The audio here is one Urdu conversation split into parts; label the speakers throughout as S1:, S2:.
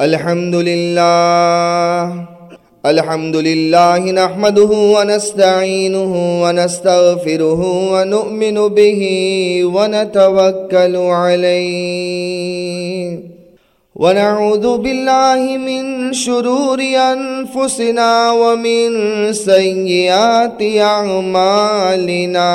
S1: الحمد لله الحمد لله نحمده ونستعينه ونستغفره ونؤمن به ونتوكل عليه ونعوذ بالله من شرور أنفسنا ومن سيئات أعمالنا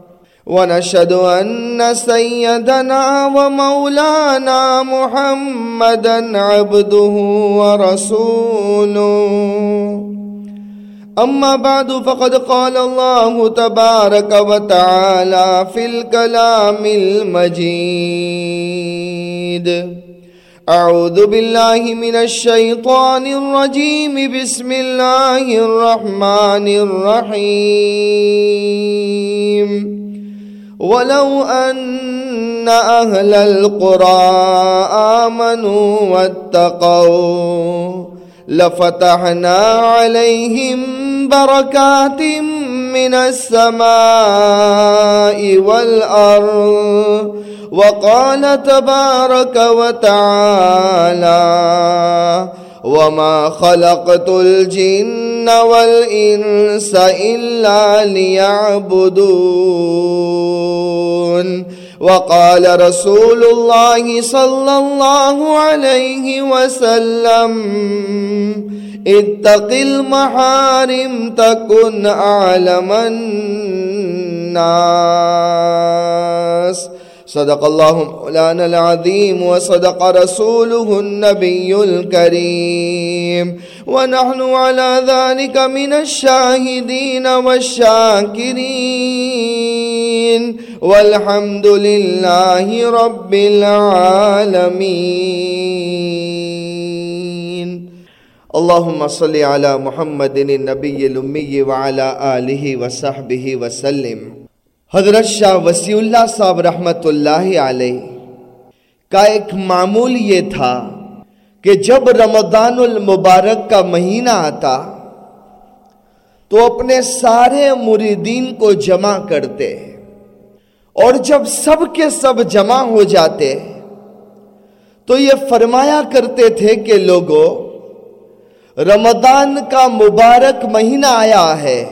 S1: ونشهد أن سيدنا ومولانا محمدا عبده ورسوله. أما بعد، فقد قال الله تبارك وتعالى في الكلام المجيد. أعوذ بالله من الشيطان الرجيم. بسم الله الرحمن الرحيم. ولو أن أهل القرى آمنوا واتقوا لفتحنا عليهم بركات من السماء والأرض وقال تبارك وتعالى وما خلقت الجن والإنس إلا ليعبدون وقال رسول الله صلى الله عليه وسلم اتق المحارم تكن أعلم الناس. صدق الله مولانا العظيم وصدق رسوله النبي الكريم ونحن على ذلك من الشاهدين والشاكرين والحمد لله رب العالمين اللهم صل على محمد النبي الأمي وعلى آله وصحبه وسلم حضرت شاہ وسیع اللہ صاحب رحمت اللہ علیہ کا ایک معمول یہ تھا کہ جب رمضان المبارک کا مہینہ آتا تو اپنے سارے مریدین کو جمع کرتے اور جب سب کے سب جمع ہو جاتے تو یہ فرمایا کرتے تھے کہ لوگوں رمضان کا مبارک مہینہ آیا ہے۔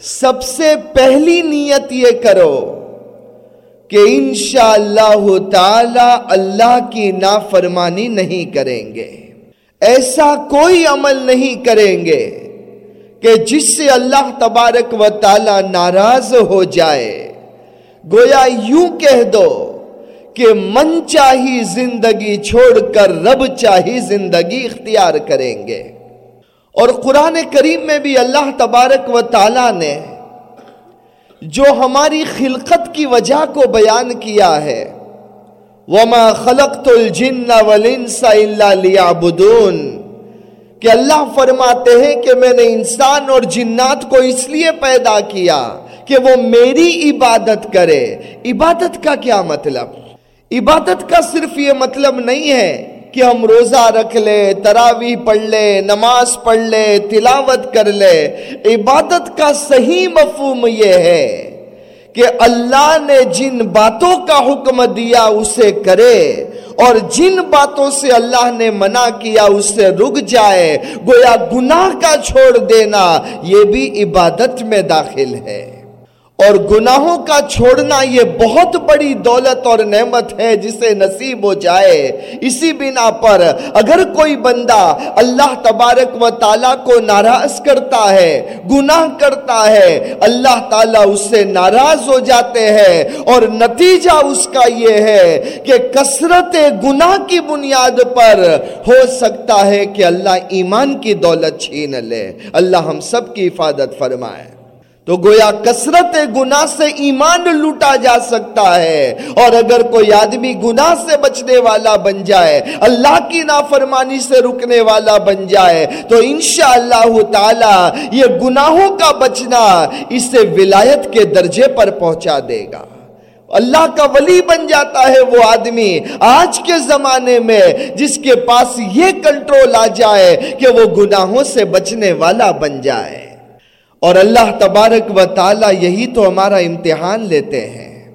S1: سب سے پہلی نیت یہ کرو کہ انشاءاللہ تعالی اللہ کی نافرمانی نہیں کریں گے۔ ایسا کوئی عمل نہیں کریں گے کہ جس سے اللہ تبارک و تعالی ناراض ہو جائے۔ گویا یوں کہہ دو کہ من چاہی زندگی چھوڑ کر رب چاہی زندگی اختیار کریں گے۔ اور قرآن کریم میں بھی اللہ تبارک و تعالی نے جو ہماری خلقت کی وجہ کو بیان کیا ہے، وما خلقت الجن والانس الا ليعبدون۔ کہ اللہ فرماتے ہیں کہ میں نے انسان اور جنات کو اس لیے پیدا کیا کہ وہ میری عبادت کرے۔ عبادت کا کیا مطلب؟ عبادت کا صرف یہ مطلب نہیں ہے کہ ہم روزہ رکھ لے، تراویح پڑھ لے، نماز پڑھ لے، تلاوت کر لے۔ عبادت کا صحیح مفہوم یہ ہے کہ اللہ نے جن باتوں کا حکم دیا اسے کرے اور جن باتوں سے اللہ نے منع کیا اس سے رک جائے۔ گویا گناہ کا چھوڑ دینا یہ بھی عبادت میں داخل ہے۔ اور گناہوں کا چھوڑنا یہ بہت بڑی دولت اور نعمت ہے جسے نصیب ہو جائے۔ اسی بنا پر اگر کوئی بندہ اللہ تبارک و تعالیٰ کو ناراض کرتا ہے، گناہ کرتا ہے، اللہ تعالیٰ اس سے ناراض ہو جاتے ہیں۔ اور نتیجہ اس کا یہ ہے کہ کثرت گناہ کی بنیاد پر ہو سکتا ہے کہ اللہ ایمان کی دولت چھین لے۔ اللہ ہم سب کی حفاظت فرمائے۔ تو گویا کثرت گناہ سے ایمان لوٹا جا سکتا ہے۔ اور اگر کوئی آدمی گناہ سے بچنے والا بن جائے، اللہ کی نافرمانی سے رکنے والا بن جائے، تو انشاءاللہ تعالی یہ گناہوں کا بچنا اسے ولایت کے درجے پر پہنچا دے گا۔ اللہ کا ولی بن جاتا ہے وہ آدمی آج کے زمانے میں جس کے پاس یہ کنٹرول آ جائے کہ وہ گناہوں سے بچنے والا بن جائے۔ اور اللہ تبارک و تعالی یہی تو ہمارا امتحان لیتے ہیں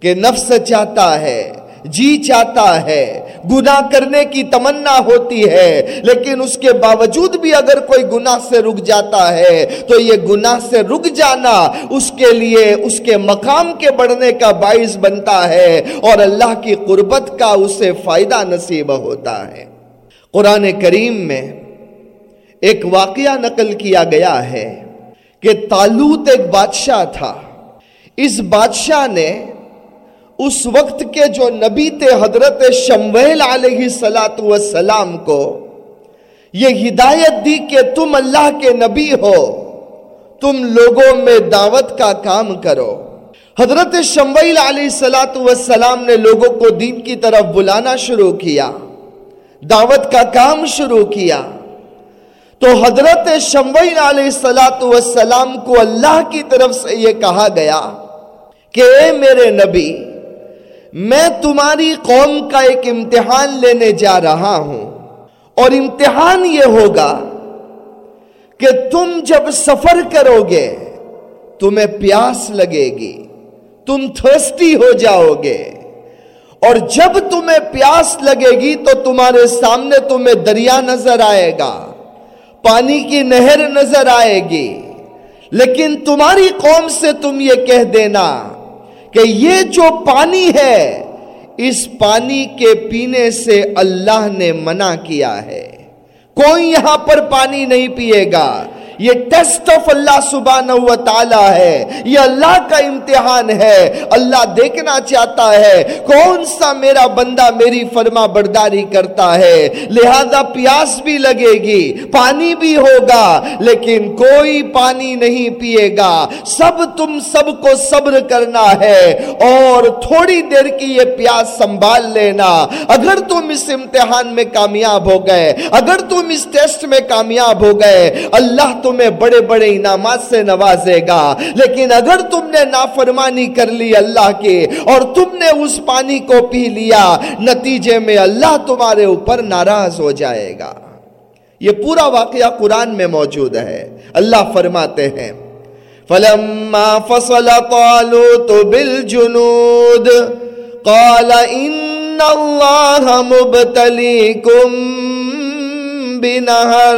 S1: کہ نفس چاہتا ہے جی چاہتا ہے، گناہ کرنے کی تمنا ہوتی ہے، لیکن اس کے باوجود بھی اگر کوئی گناہ سے رک جاتا ہے، تو یہ گناہ سے رک جانا اس کے لیے، اس کے مقام کے بڑھنے کا باعث بنتا ہے اور اللہ کی قربت کا اسے فائدہ نصیب ہوتا ہے۔ قرآن کریم میں ایک واقعہ نقل کیا گیا ہے۔ کہ تالوت ایک بادشاہ تھا۔ اس بادشاہ نے اس وقت کے جو نبی تھے حضرت شمویل علیہ السلام کو یہ ہدایت دی کہ تم اللہ کے نبی ہو، تم لوگوں میں دعوت کا کام کرو۔ حضرت شمویل علیہ السلام نے لوگوں کو دین کی طرف بلانا شروع کیا، دعوت کا کام شروع کیا۔ تو حضرت شموین علیہ السلام کو اللہ کی طرف سے یہ کہا گیا کہ اے میرے نبی، میں تمہاری قوم کا ایک امتحان لینے جا رہا ہوں۔ اور امتحان یہ ہوگا کہ تم جب سفر کرو گے، تمہیں پیاس لگے گی، تم تھرسٹی ہو جاؤ گے۔ اور جب تمہیں پیاس لگے گی تو تمہارے سامنے تمہیں دریا نظر آئے گا۔ پانی کی نہر نظر آئے گی۔ لیکن تمہاری قوم سے تم یہ کہہ دینا کہ یہ جو پانی ہے، اس پانی کے پینے سے اللہ نے منع کیا ہے۔ کوئی یہاں پر پانی نہیں پیے گا۔ یہ ٹیسٹ آف اللہ سبحانہ و تعالی ہے۔ یہ اللہ کا امتحان ہے۔ اللہ دیکھنا چاہتا ہے کون سا میرا بندہ میری فرما برداری کرتا ہے۔ لہذا پیاس بھی لگے گی، پانی بھی ہوگا، لیکن کوئی پانی نہیں پیے گا۔ سب تم سب کو صبر کرنا ہے اور تھوڑی دیر کی یہ پیاس سنبھال لینا۔ اگر تم اس امتحان میں کامیاب ہو گئے، اگر تم اس ٹیسٹ میں کامیاب ہو گئے، اللہ تو تمہیں بڑے بڑے انعامات سے نوازے گا۔ لیکن اگر تم نے نافرمانی کر لی اللہ کے اور تم نے اس پانی کو پی لیا، نتیجے میں اللہ تمہارے اوپر ناراض ہو جائے گا۔ یہ پورا واقعہ قرآن میں موجود ہے۔ اللہ فرماتے ہیں، فلما فصل طالوت بالجنود قال ان اللہ مبتلیکم بنہر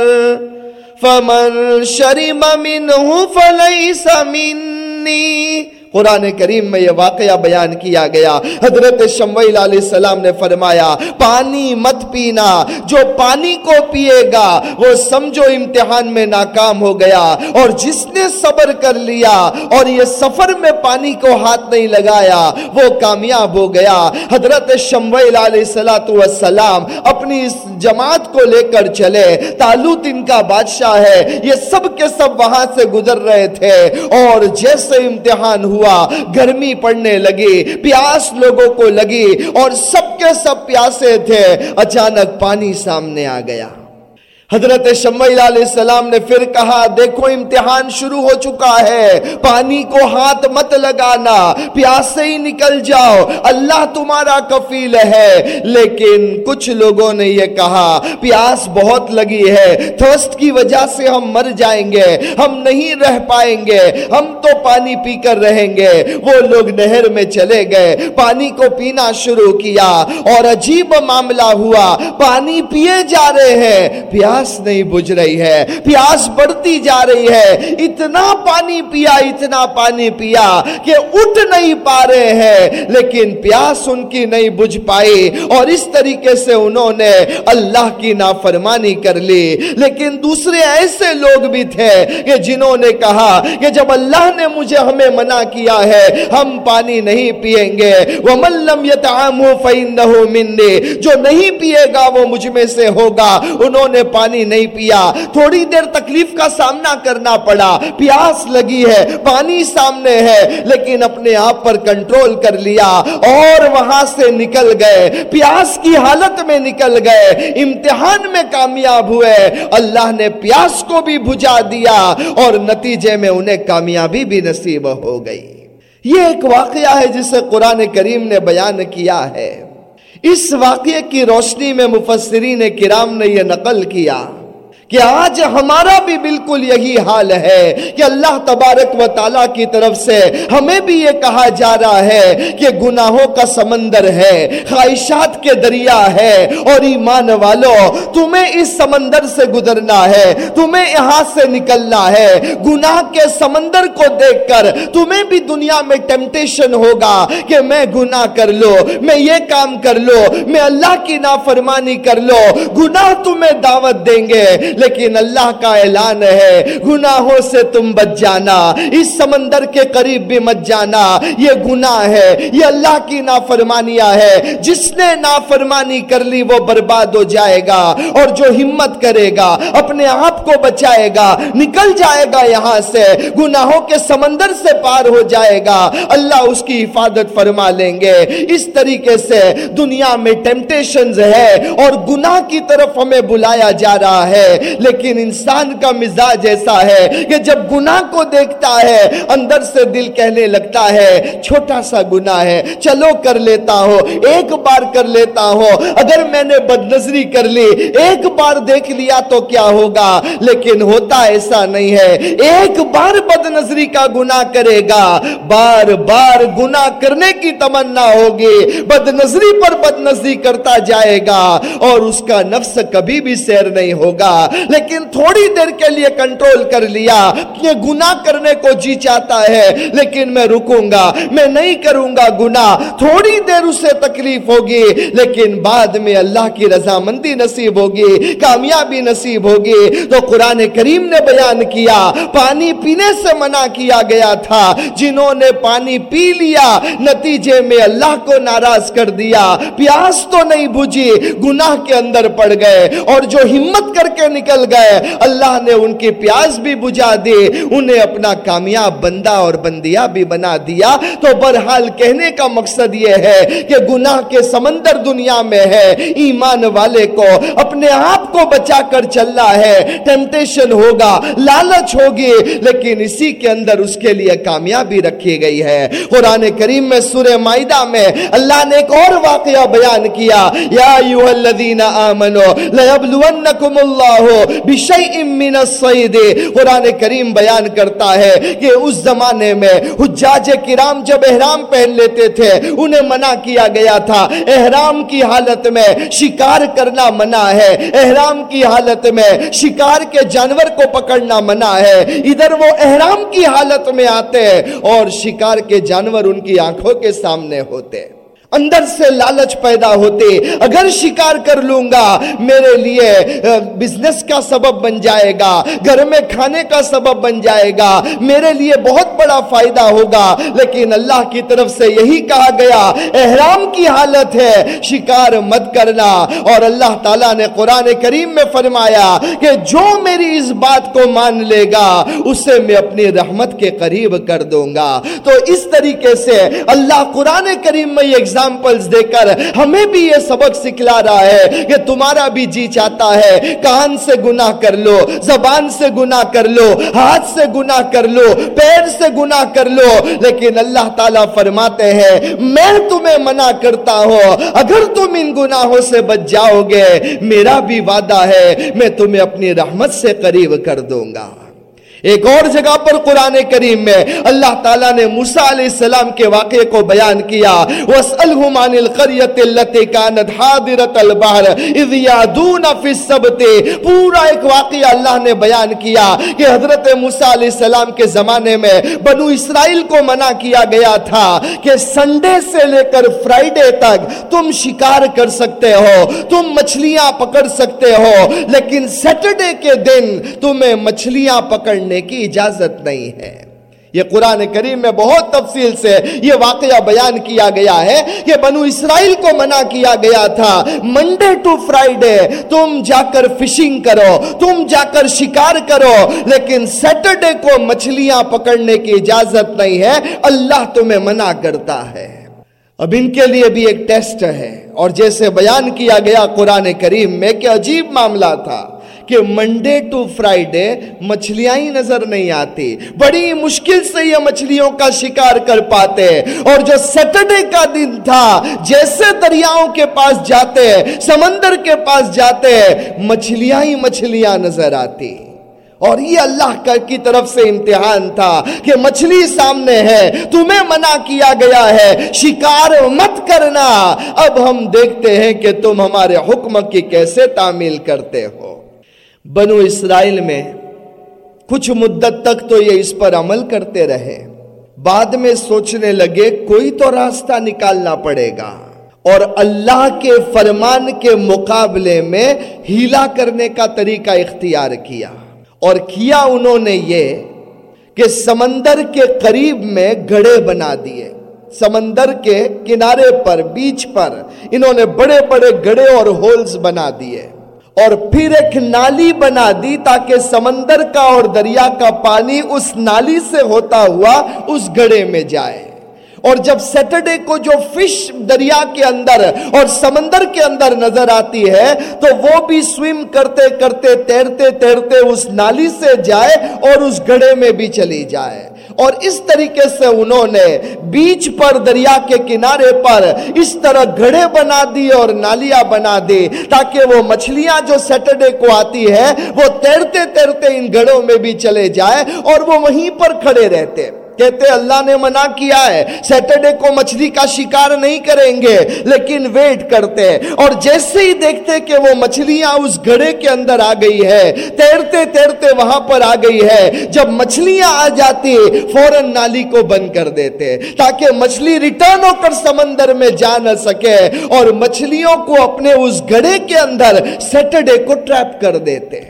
S1: فمن شرم منه فليس مني قرآن کریم میں یہ واقعہ بیان کیا گیا۔ حضرت شمویل علیہ السلام نے فرمایا، پانی مت پینا، جو پانی کو پیے گا، وہ سمجھو امتحان میں ناکام ہو گیا۔ اور جس نے صبر کر لیا اور یہ سفر میں پانی کو ہاتھ نہیں لگایا، وہ کامیاب ہو گیا۔ حضرت شمویل علیہ السلام اپنی اس جماعت کو لے کر چلے۔ تالوت ان کا بادشاہ ہے، یہ سب کے سب وہاں سے گزر رہے تھے۔ اور جیسے امتحان ہوا ہوا، گرمی پڑنے لگی، پیاس لوگوں کو لگی اور سب کے سب پیاسے تھے۔ اچانک پانی سامنے آ گیا۔ حضرت شمیل علیہ السلام نے پھر کہا، دیکھو، امتحان شروع ہو چکا ہے۔ پانی کو ہاتھ مت لگانا پیاس سے ہی نکل جاؤ۔ اللہ تمہارا کفیل ہے۔ لیکن کچھ لوگوں نے یہ کہا، پیاس بہت لگی ہے۔ تھرسٹ کی وجہ سے ہم مر جائیں گے۔ ہم نہیں رہ پائیں گے۔ ہم تو پانی پی کر رہیں گے۔ وہ لوگ نہر میں چلے گئے۔ پانی کو پینا شروع کیا۔ اور عجیب معاملہ ہوا۔ پانی پیے جا رہے ہیں۔ پیاس پیاس نہیں بجھ رہی ہے، پیاس بڑھتی جا رہی ہے۔ اتنا پانی پیا، اتنا پانی پیا کہ اٹھ نہیں پا رہے ہیں، لیکن پیاس ان کی نہیں بجھ پائی۔ اور اس طریقے سے انہوں نے اللہ کی نافرمانی کر لی۔ لیکن دوسرے ایسے لوگ بھی تھے کہ جنہوں نے کہا کہ جب اللہ نے مجھے ہمیں منع کیا ہے، ہم پانی نہیں پیئیں گے۔ وَمَن لَمْ يَتَعَامُ فَإِنَّهُ مِنِّي، جو نہیں پیے گا وہ مجھ میں سے ہوگا۔ انہوں نے پانی پانی نہیں پیا۔ تھوڑی دیر تکلیف کا سامنا کرنا پڑا۔ پیاس لگی ہے، پانی سامنے ہے، لیکن اپنے آپ پر کنٹرول کر لیا اور وہاں سے نکل گئے۔ پیاس کی حالت میں نکل گئے۔ امتحان میں کامیاب ہوئے۔ اللہ نے پیاس کو بھی بجھا دیا اور نتیجے میں انہیں کامیابی بھی نصیب ہو گئی۔ یہ ایک واقعہ ہے جسے قرآن کریم نے بیان کیا ہے۔ اس واقعے کی روشنی میں مفسرین کرام نے یہ نقل کیا۔ کہ آج ہمارا بھی بالکل یہی حال ہے کہ اللہ تبارک و تعالیٰ کی طرف سے ہمیں بھی یہ کہا جا رہا ہے کہ گناہوں کا سمندر ہے، خواہشات کے دریا ہے اور ایمان والو، تمہیں اس سمندر سے گزرنا ہے، تمہیں یہاں سے نکلنا ہے۔ گناہ کے سمندر کو دیکھ کر تمہیں بھی دنیا میں ٹیمپٹیشن ہوگا کہ میں گناہ کر لو میں یہ کام کر لو میں اللہ کی نافرمانی کر لو گناہ تمہیں دعوت دیں گے لیکن اللہ کا اعلان ہے، گناہوں سے تم بچ جانا، اس سمندر کے قریب بھی مت جانا، یہ گناہ ہے، یہ اللہ کی نافرمانیاں ہے، جس نے نافرمانی کر لی وہ برباد ہو جائے گا اور جو ہمت کرے گا، اپنے آپ کو بچائے گا، نکل جائے گا یہاں سے، گناہوں کے سمندر سے پار ہو جائے گا۔ اللہ اس کی حفاظت فرما لیں گے۔ اس طریقے سے دنیا میں ٹیمپٹیشنز ہے اور گناہ کی طرف ہمیں بلایا جا رہا ہے۔ لیکن انسان کا مزاج ایسا ہے کہ جب گناہ کو دیکھتا ہے، اندر سے دل کہنے لگتا ہے، چھوٹا سا گناہ ہے، چلو کر لیتا ہو، ایک بار کر لیتا ہو، اگر میں نے بد نظری کر لی، ایک بار دیکھ لیا تو کیا ہوگا؟ لیکن ہوتا ایسا نہیں ہے۔ ایک بار بد نظری کا گناہ کرے گا، بار بار گناہ کرنے کی تمنا ہوگی۔ بد نظری پر بد نظری کرتا جائے گا اور اس کا نفس کبھی بھی سیر نہیں ہوگا۔ لیکن تھوڑی دیر کے لیے کنٹرول کر لیا۔ یہ گناہ کرنے کو جی چاہتا ہے، لیکن میں رکوں گا۔ میں نہیں کروں گا گناہ۔ تھوڑی دیر اسے تکلیف ہوگی، لیکن بعد میں اللہ کی رضامندی نصیب ہوگی، کامیابی نصیب ہوگی۔ تو قرآن کریم نے بیان کیا، پانی پینے سے منع کیا گیا تھا۔ جنہوں نے پانی پی لیا، نتیجے میں اللہ کو ناراض کر دیا۔ پیاس تو نہیں بجھی، گناہ کے اندر پڑ گئے۔ اور جو ہمت کر کے نکل نکل گئے۔ اللہ نے ان کی پیاس بھی بجھا دی، انہیں اپنا کامیاب بندہ اور بندیا بھی بنا دیا۔ تو برحال کہنے کا مقصد یہ ہے کہ گناہ کے سمندر دنیا میں ہے۔ ایمان والے کو اپنے آپ کو بچا کر چلنا ہے۔ ٹیمپٹیشن ہوگا، لالچ ہوگی، لیکن اسی کے اندر اس کے لیے کامیابی رکھی گئی ہے۔ قرآن کریم میں سورہ معدہ میں اللہ نے ایک اور واقعہ بیان کیا۔ یا ایوہ الذین آمنو لیبلونکم اللہ بشیء من الصید۔ قرآن کریم بیان کرتا ہے کہ اس زمانے میں حجاج کرام جب احرام پہن لیتے تھے، انہیں منع کیا گیا تھا۔ احرام کی حالت میں شکار کرنا منع ہے۔ احرام کی حالت میں شکار کے جانور کو پکڑنا منع ہے۔ ادھر وہ احرام کی حالت میں آتے ہیں اور شکار کے جانور ان کی آنکھوں کے سامنے ہوتے۔ ہیں اندر سے لالچ پیدا ہوتے، اگر شکار کر لوں گا، میرے لیے بزنس کا سبب بن جائے گا، گھر میں کھانے کا سبب بن جائے گا، میرے لیے بہت بڑا فائدہ ہوگا۔ لیکن اللہ کی طرف سے یہی کہا گیا، احرام کی حالت ہے، شکار مت کرنا۔ اور اللہ تعالیٰ نے قرآن کریم میں فرمایا کہ جو میری اس بات کو مان لے گا، اسے میں اپنی رحمت کے قریب کر دوں گا۔ تو اس طریقے سے اللہ قرآن کریم میں یہ ایگزامپلز دے کر ہمیں بھی یہ سبق سکھلا رہا ہے کہ تمہارا بھی جی چاہتا ہے کان سے گناہ کر لو، زبان سے گناہ کر لو، ہاتھ سے گناہ کر لو، پیر سے گناہ کر لو، لیکن اللہ تعالیٰ فرماتے ہیں، میں تمہیں منع کرتا ہوں، اگر تم ان گناہوں سے بچ جاؤ گے، میرا بھی وعدہ ہے، میں تمہیں اپنی رحمت سے قریب کر دوں گا۔ ایک اور جگہ پر قرآن کریم میں اللہ تعالیٰ نے موسیٰ علیہ السلام کے واقعے کو بیان کیا۔ وَاسْأَلْهُمْ عَنِ الْقَرْيَةِ الَّتِي كَانَتْ حَادِرَةَ الْبَحْرِ اِذْ يَعْدُونَ فِي السَّبْتِ۔ پورا ایک واقعہ اللہ نے بیان کیا کہ حضرت موسیٰ علیہ السلام کے زمانے میں بنو اسرائیل کو منع کیا گیا تھا کہ سنڈے سے لے کر فرائیڈے تک تم شکار کر سکتے ہو، تم مچھلیاں پکڑ سکتے ہو، لیکن سیٹرڈے کے دن تمہیں مچھلیاں پکڑنے کرنے کی اجازت نہیں ہے۔ یہ قرآن کریم میں بہت تفصیل سے یہ واقعہ بیان کیا گیا ہے کہ بنو اسرائیل کو منع کیا گیا تھا۔ منڈے ٹو فرائیڈے تم جا کر فشنگ کرو، تم جا کر شکار کرو، لیکن سیٹرڈے کو مچھلیاں پکڑنے کی اجازت نہیں ہے۔ اللہ تمہیں منع کرتا ہے۔ اب ان کے لیے بھی ایک ٹیسٹ ہے۔ اور جیسے بیان کیا گیا قرآن کریم میں کہ عجیب معاملہ تھا۔ کہ منڈے ٹو فرائیڈے مچھلیاں ہی نظر نہیں آتی۔ بڑی مشکل سے یہ مچھلیوں کا شکار کر پاتے۔ اور جو سیٹرڈے کا دن تھا، جیسے دریاؤں کے پاس جاتے، سمندر کے پاس جاتے، مچھلیاں ہی مچھلیاں نظر آتی۔ اور یہ اللہ کی طرف سے امتحان تھا کہ مچھلی سامنے ہے، تمہیں منع کیا گیا ہے۔ شکار مت کرنا۔ اب ہم دیکھتے ہیں کہ تم ہمارے حکم کی کیسے تعمیل کرتے ہو۔ بنو اسرائیل میں کچھ مدت تک تو یہ اس پر عمل کرتے رہے۔ بعد میں سوچنے لگے، کوئی تو راستہ نکالنا پڑے گا۔ اور اللہ کے فرمان کے مقابلے میں ہیلا کرنے کا طریقہ اختیار کیا۔ اور کیا انہوں نے یہ کہ سمندر کے قریب میں گڑے بنا دیے۔ سمندر کے کنارے پر، بیچ پر انہوں نے بڑے بڑے گڑے اور ہولز بنا دیے۔ اور پھر ایک نالی بنا دی تاکہ سمندر کا اور دریا کا پانی اس نالی سے ہوتا ہوا اس گڑے میں جائے۔ اور جب سیٹرڈے کو جو فش دریا کے اندر اور سمندر کے اندر نظر آتی ہے، تو وہ بھی سویم کرتے کرتے تیرتے تیرتے اس نالی سے جائے اور اس گڑے میں بھی چلی جائے۔ اور اس طریقے سے انہوں نے بیچ پر دریا کے کنارے پر اس طرح گھڑے بنا دی اور نالیاں بنا دی تاکہ وہ مچھلیاں جو سیٹرڈے کو آتی ہے وہ تیرتے تیرتے ان گھڑوں میں بھی چلے جائے اور وہ وہیں پر کھڑے رہتے۔ کہتے اللہ نے منع کیا ہے سیٹرڈے کو مچھلی کا شکار نہیں کریں گے، لیکن ویٹ کرتے اور جیسے ہی دیکھتے کہ وہ مچھلیاں اس گھڑے کے اندر آ گئی ہے، تیرتے تیرتے وہاں پر آ گئی ہے۔ جب مچھلیاں آ جاتی، فوراً نالی کو بند کر دیتے، تاکہ مچھلی ریٹرن ہو کر سمندر میں جا نہ سکے۔ اور مچھلیوں کو اپنے اس گھڑے کے اندر سیٹرڈے کو ٹریپ کر دیتے۔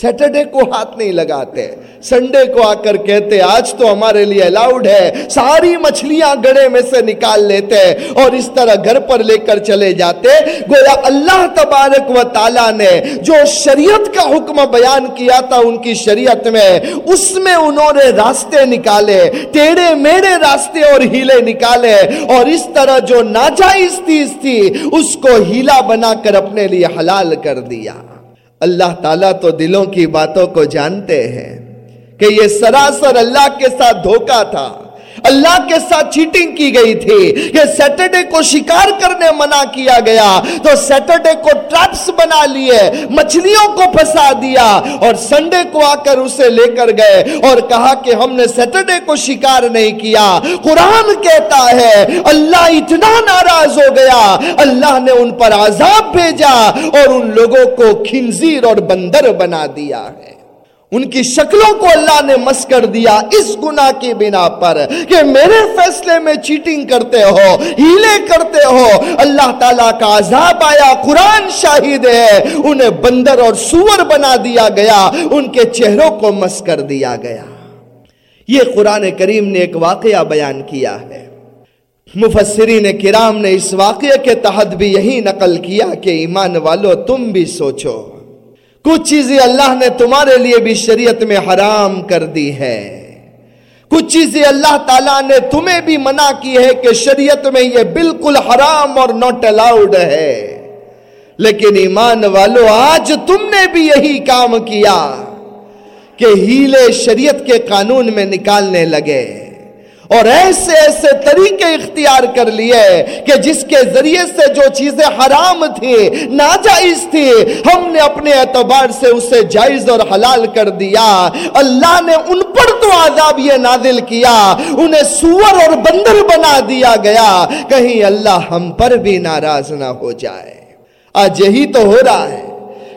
S1: سیٹرڈے کو ہاتھ نہیں لگاتے سنڈے کو آ کر کہتے، آج تو ہمارے لیے الاؤڈ ہے، ساری مچھلیاں گڑے میں سے نکال لیتے اور اس طرح گھر پر لے کر چلے جاتے۔ گویا اللہ تبارک و تعالیٰ نے جو شریعت کا حکم بیان کیا تھا ان کی شریعت میں، اس میں انہوں نے راستے نکالے ٹیڑے میڑے راستے اور ہیلے نکالے اور اس طرح جو ناجائز چیز تھی، اس کو ہیلا بنا کر اپنے لیے حلال کر دیا۔ اللہ تعالیٰ تو دلوں کی باتوں کو جانتے ہیں کہ یہ سراسر اللہ کے ساتھ دھوکا تھا۔ اللہ کے ساتھ چیٹنگ کی گئی تھی. کہ سیٹرڈے کو شکار کرنے منع کیا گیا. تو سیٹرڈے کو ٹرپس بنا لیے، مچھلیوں کو پھنسا دیا اور سنڈے کو آ کر اسے لے کر گئے اور کہا کہ ہم نے سیٹرڈے کو شکار نہیں کیا۔ قرآن کہتا ہے، اللہ اتنا ناراض ہو گیا۔ اللہ نے ان پر عذاب بھیجا اور ان لوگوں کو کھنزیر اور بندر بنا دیا ہے۔ ان کی شکلوں کو اللہ نے مس کر دیا اس گناہ کی بنا پر کہ میرے فیصلے میں چیٹنگ کرتے ہو، ہیلے کرتے ہو۔ اللہ تعالیٰ کا عذاب آیا، قرآن شاہد ہے۔ انہیں بندر اور سور بنا دیا گیا، ان کے چہروں کو مس کر دیا گیا۔ یہ قرآن کریم نے ایک واقعہ بیان کیا ہے۔ مفسرین کرام نے اس واقعے کے تحت بھی یہی نقل کیا کہ ایمان والو، تم بھی سوچو۔ کچھ چیزیں اللہ نے تمہارے لیے بھی شریعت میں حرام کر دی ہے۔ کچھ چیزیں اللہ تعالیٰ نے تمہیں بھی منع کی ہے کہ شریعت میں یہ بالکل حرام اور نوٹ الاؤڈ ہے۔ لیکن ایمان والو، آج تم نے بھی یہی کام کیا کہ ہیلے شریعت کے قانون میں نکالنے لگے۔ اور ایسے ایسے طریقے اختیار کر لیے کہ جس کے ذریعے سے جو چیزیں حرام تھی ناجائز تھی ہم نے اپنے اعتبار سے اسے جائز اور حلال کر دیا۔ اللہ نے ان پر تو عذاب یہ نازل کیا، انہیں سور اور بندر بنا دیا گیا۔ کہیں اللہ ہم پر بھی ناراض نہ ہو جائے۔ آج یہی تو ہو رہا ہے۔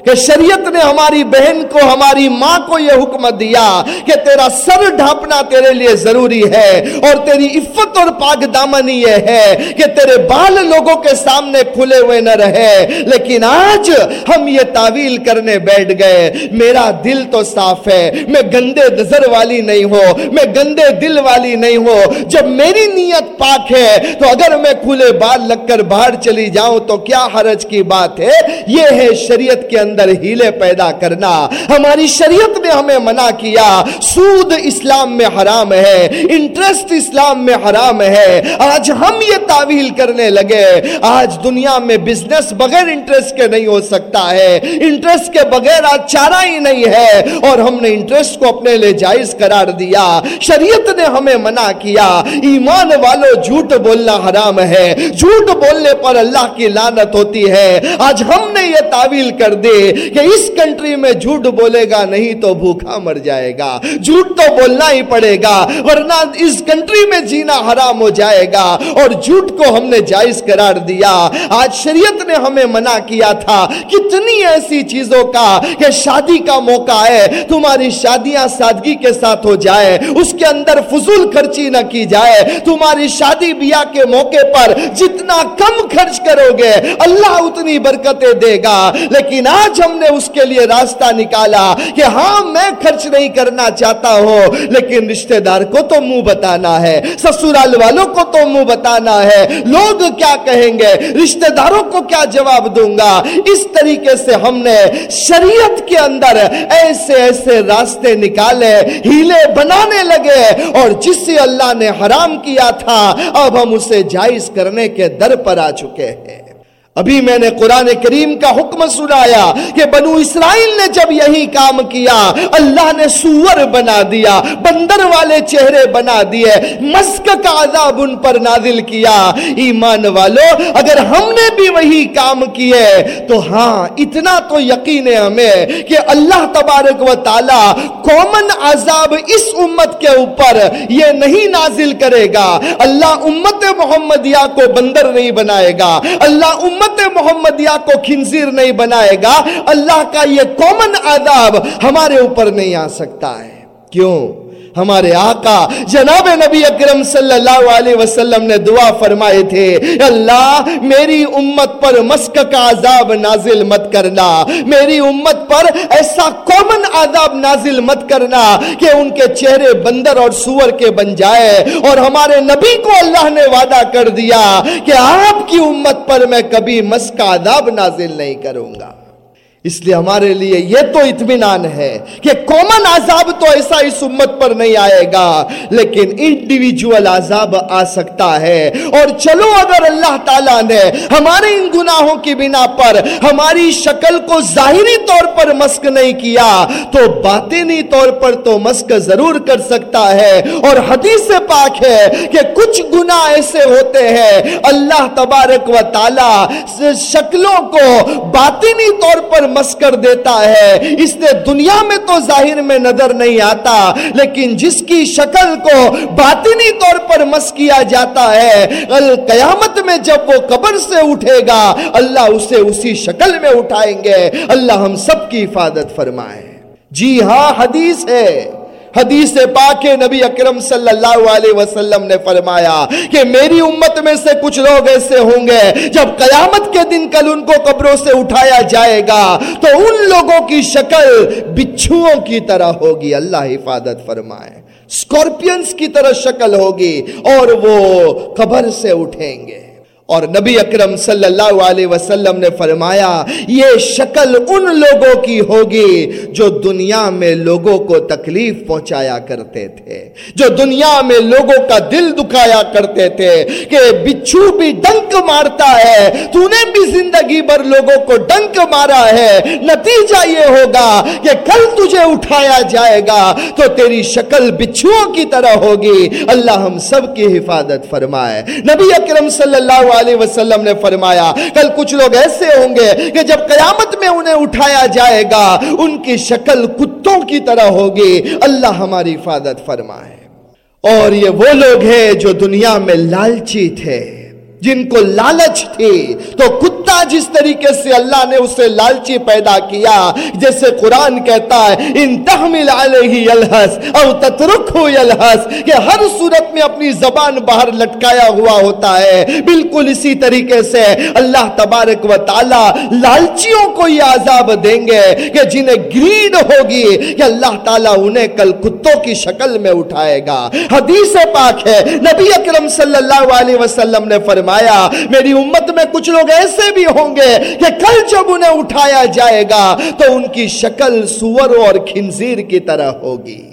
S1: کہ شریعت نے ہماری بہن کو، ہماری ماں کو یہ حکم دیا کہ تیرا سر ڈھانپنا تیرے لیے ضروری ہے اور تیری عفت اور پاک دامنی یہ ہے کہ تیرے بال لوگوں کے سامنے کھلے ہوئے نہ رہے۔ لیکن آج ہم یہ تعویل کرنے بیٹھ گئے۔ میرا دل تو صاف ہے، میں گندے نظر والی نہیں ہو میں گندے دل والی نہیں ہو جب میری نیت پاک ہے تو اگر میں کھلے بال لگ کر باہر چلی جاؤں تو کیا حرج کی بات ہے؟ یہ ہے شریعت کے اندر ہیلے پیدا کرنا۔ ہماری شریعت نے ہمیں منع کیا۔ سود اسلام میں حرام ہے، انٹرسٹ اسلام میں حرام ہے۔ آج ہم یہ تعویل کرنے لگے۔ آج دنیا میں بزنس بغیر انٹرسٹ کے نہیں ہو سکتا ہے۔ انٹرسٹ کے بغیر آج چارہ ہی نہیں ہے۔ اور ہم نے انٹرسٹ کو اپنے لیے جائز قرار دیا۔ شریعت نے ہمیں منع کیا۔ ایمان والو، جھوٹ بولنا حرام ہے۔ جھوٹ بولنے پر اللہ کی لانت ہوتی ہے۔ آج ہم نے یہ تعویل کر دے کہ اس کنٹری میں جھوٹ بولے گا، نہیں تو بھوکا مر جائے گا۔ جھوٹ تو بولنا ہی پڑے گا، ورنہ اس کنٹری میں جینا حرام ہو جائے گا۔ اور جھوٹ کو ہم نے جائز قرار دیا۔ آج شریعت نے ہمیں منع کیا تھا۔ کتنی ایسی چیزوں کا کہ شادی کا موقع ہے تمہاری شادیاں سادگی کے ساتھ ہو جائے، اس کے اندر فضول خرچی نہ کی جائے۔ تمہاری شادی بیاہ کے موقع پر جتنا کم خرچ کرو گے، اللہ اتنی برکتیں دے گا۔ لیکن آج ہم نے اس کے لیے راستہ نکالا کہ ہاں میں خرچ نہیں کرنا چاہتا ہوں، لیکن رشتہ دار کو تو منہ بتانا ہے، سسرال والوں کو تو منہ بتانا ہے۔ لوگ کیا کہیں گے؟ رشتہ داروں کو کیا جواب دوں گا؟ اس طریقے سے ہم نے شریعت کے اندر ایسے ایسے راستے نکالے، ہیلے بنانے لگے اور جسے اللہ نے حرام کیا تھا، اب ہم اسے جائز کرنے کے در پر آ چکے ہیں۔ ابھی میں نے قرآن کریم کا حکم سنایا کہ بنو اسرائیل نے جب یہی کام کیا، اللہ نے سور بنا دیا، بندر والے چہرے بنا دیے، مسک کا عذاب ان پر نازل کیا۔ ایمان والو، اگر ہم نے بھی وہی کام کیے، تو ہاں اتنا تو یقین ہے ہمیں کہ اللہ تبارک و تعالی کومن عذاب اس امت کے اوپر یہ نہیں نازل کرے گا۔ اللہ امت محمدیہ کو بندر نہیں بنائے گا۔ اللہ امت امت محمدیہ کو کھنزیر نہیں بنائے گا۔ اللہ کا یہ کومن عذاب ہمارے اوپر نہیں آ سکتا ہے۔ کیوں؟ ہمارے آقا جناب نبی اکرم صلی اللہ علیہ وسلم نے دعا فرمائے تھے اللہ، میری امت پر مسک کا عذاب نازل مت کرنا، میری امت پر ایسا کومن عذاب نازل مت کرنا کہ ان کے چہرے بندر اور سور کے بن جائے۔ اور ہمارے نبی کو اللہ نے وعدہ کر دیا کہ آپ کی امت پر میں کبھی مسک عذاب نازل نہیں کروں گا۔ اس لیے ہمارے لیے یہ تو اطمینان ہے کہ کومن عذاب تو ایسا اس امت پر نہیں آئے گا، لیکن انڈیویجول عذاب آ سکتا ہے۔ اور چلو اگر اللہ تعالیٰ نے ہمارے ان گناہوں کی بنا پر ہماری شکل کو ظاہری طور پر مسک نہیں کیا، تو باطنی طور پر تو مسک ضرور کر سکتا ہے۔ اور حدیث پاک ہے کہ کچھ گناہ ایسے ہوتے ہیں، اللہ تبارک و تعالی شکلوں کو باطنی طور پر مس کر دیتا ہے۔ اس نے دنیا میں تو ظاہر میں نظر نہیں آتا، لیکن جس کی شکل کو باطنی طور پر مس کیا جاتا ہے قیامت میں جب وہ قبر سے اٹھے گا، اللہ اسے اسی شکل میں اٹھائیں گے۔ اللہ ہم سب کی حفاظت فرمائے۔ جی ہاں حدیث ہے۔ حدیث پاک نبی اکرم صلی اللہ علیہ وسلم نے فرمایا کہ میری امت میں سے کچھ لوگ ایسے ہوں گے، جب قیامت کے دن کل ان کو قبروں سے اٹھایا جائے گا، تو ان لوگوں کی شکل بچھوؤں کی طرح ہوگی۔ اللہ حفاظت فرمائے۔ سکورپینز کی طرح شکل ہوگی اور وہ قبر سے اٹھیں گے۔ اور نبی اکرم صلی اللہ علیہ وسلم نے فرمایا، یہ شکل ان لوگوں کی ہوگی جو دنیا میں لوگوں کو تکلیف پہنچایا کرتے تھے، جو دنیا میں لوگوں کا دل دکھایا کرتے تھے کہ بچھو بھی ڈنک مارتا ہے، تو نے بھی زندگی بھر لوگوں کو ڈنک مارا ہے۔ نتیجہ یہ ہوگا کہ کل تجھے اٹھایا جائے گا، تو تیری شکل بچھوؤں کی طرح ہوگی۔ اللہ ہم سب کی حفاظت فرمائے۔ نبی اکرم صلی اللہ علیہ علیہ وسلم نے فرمایا، کل کچھ لوگ ایسے ہوں گے کہ جب قیامت میں انہیں اٹھایا جائے گا، ان کی شکل کتوں کی طرح ہوگی۔ اللہ ہماری حفاظت فرمائے۔ اور یہ وہ لوگ ہیں جو دنیا میں لالچی تھے، جن کو لالچ تھی، تو کتا جس طریقے سے اللہ نے اسے لالچی پیدا کیا، جیسے قرآن کہتا ہے، ان تحمل علیہ الحس او تترکو الحس کہ ہر صورت میں اپنی زبان باہر لٹکایا ہوا ہوتا ہے۔ بالکل اسی طریقے سے اللہ تبارک و تعالی لالچیوں کو یہ عذاب دیں گے کہ جنہیں گریڈ ہوگی کہ اللہ تعالیٰ انہیں کل کتوں کی شکل میں اٹھائے گا۔ حدیث پاک ہے، نبی اکرم صلی اللہ علیہ وسلم نے فرمایا، میری امت میں کچھ لوگ ایسے بھی ہوں گے کہ کل جب انہیں اٹھایا جائے گا تو ان کی شکل سور اور کھنزیر کی طرح ہوگی۔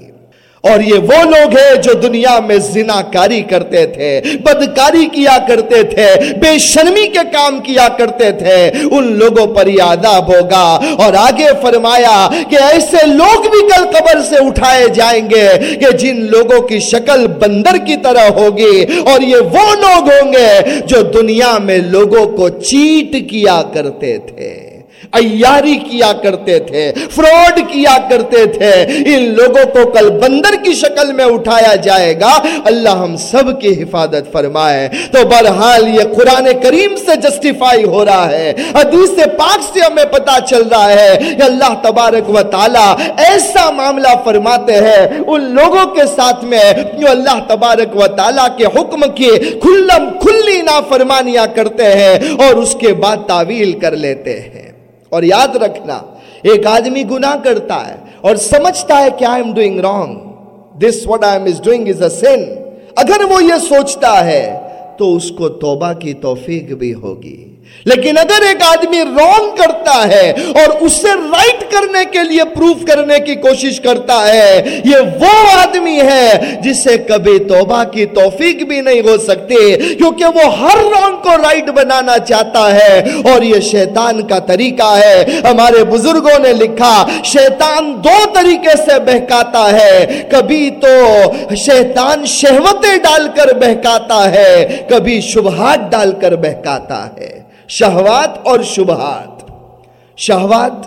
S1: اور یہ وہ لوگ ہیں جو دنیا میں زنا کاری کرتے تھے، بدکاری کیا کرتے تھے، بے شرمی کے کام کیا کرتے تھے۔ ان لوگوں پر یہ عذاب ہوگا۔ اور آگے فرمایا کہ ایسے لوگ بھی کل قبر سے اٹھائے جائیں گے کہ جن لوگوں کی شکل بندر کی طرح ہوگی۔ اور یہ وہ لوگ ہوں گے جو دنیا میں لوگوں کو چیٹ کیا کرتے تھے۔ ایاری کیا کرتے تھے، فراڈ کیا کرتے تھے، ان لوگوں کو کل بندر کی شکل میں اٹھایا جائے گا۔ اللہ ہم سب کی حفاظت فرمائے۔ تو بہرحال یہ قرآن کریم سے جسٹیفائی ہو رہا ہے۔ حدیث پاک سے ہمیں پتا چل رہا ہے کہ اللہ تبارک و تعالی ایسا معاملہ فرماتے ہیں ان لوگوں کے ساتھ میں جو اللہ تبارک و تعالی کے حکم کی کھلم کھلی نافرمانیاں کرتے ہیں اور اس کے بعد تعویل کر لیتے ہیں۔ اور یاد رکھنا، ایک آدمی گناہ کرتا ہے اور سمجھتا ہے کہ I am doing wrong this what I am is doing is a sin اگر وہ یہ سوچتا ہے تو اس کو توبہ کی توفیق بھی ہوگی۔ لیکن اگر ایک آدمی رونگ کرتا ہے اور اسے رائٹ کرنے کے لیے پروف کرنے کی کوشش کرتا ہے، یہ وہ آدمی ہے جسے کبھی توبہ کی توفیق بھی نہیں ہو سکتی، کیونکہ وہ ہر رونگ کو رائٹ بنانا چاہتا ہے۔ اور یہ شیطان کا طریقہ ہے۔ ہمارے بزرگوں نے لکھا، شیطان دو طریقے سے بہکاتا ہے۔ کبھی تو شیطان شہوتیں ڈال کر بہکاتا ہے، کبھی شبہات ڈال کر بہکاتا ہے۔ شہوات اور شبہات۔ شہوات،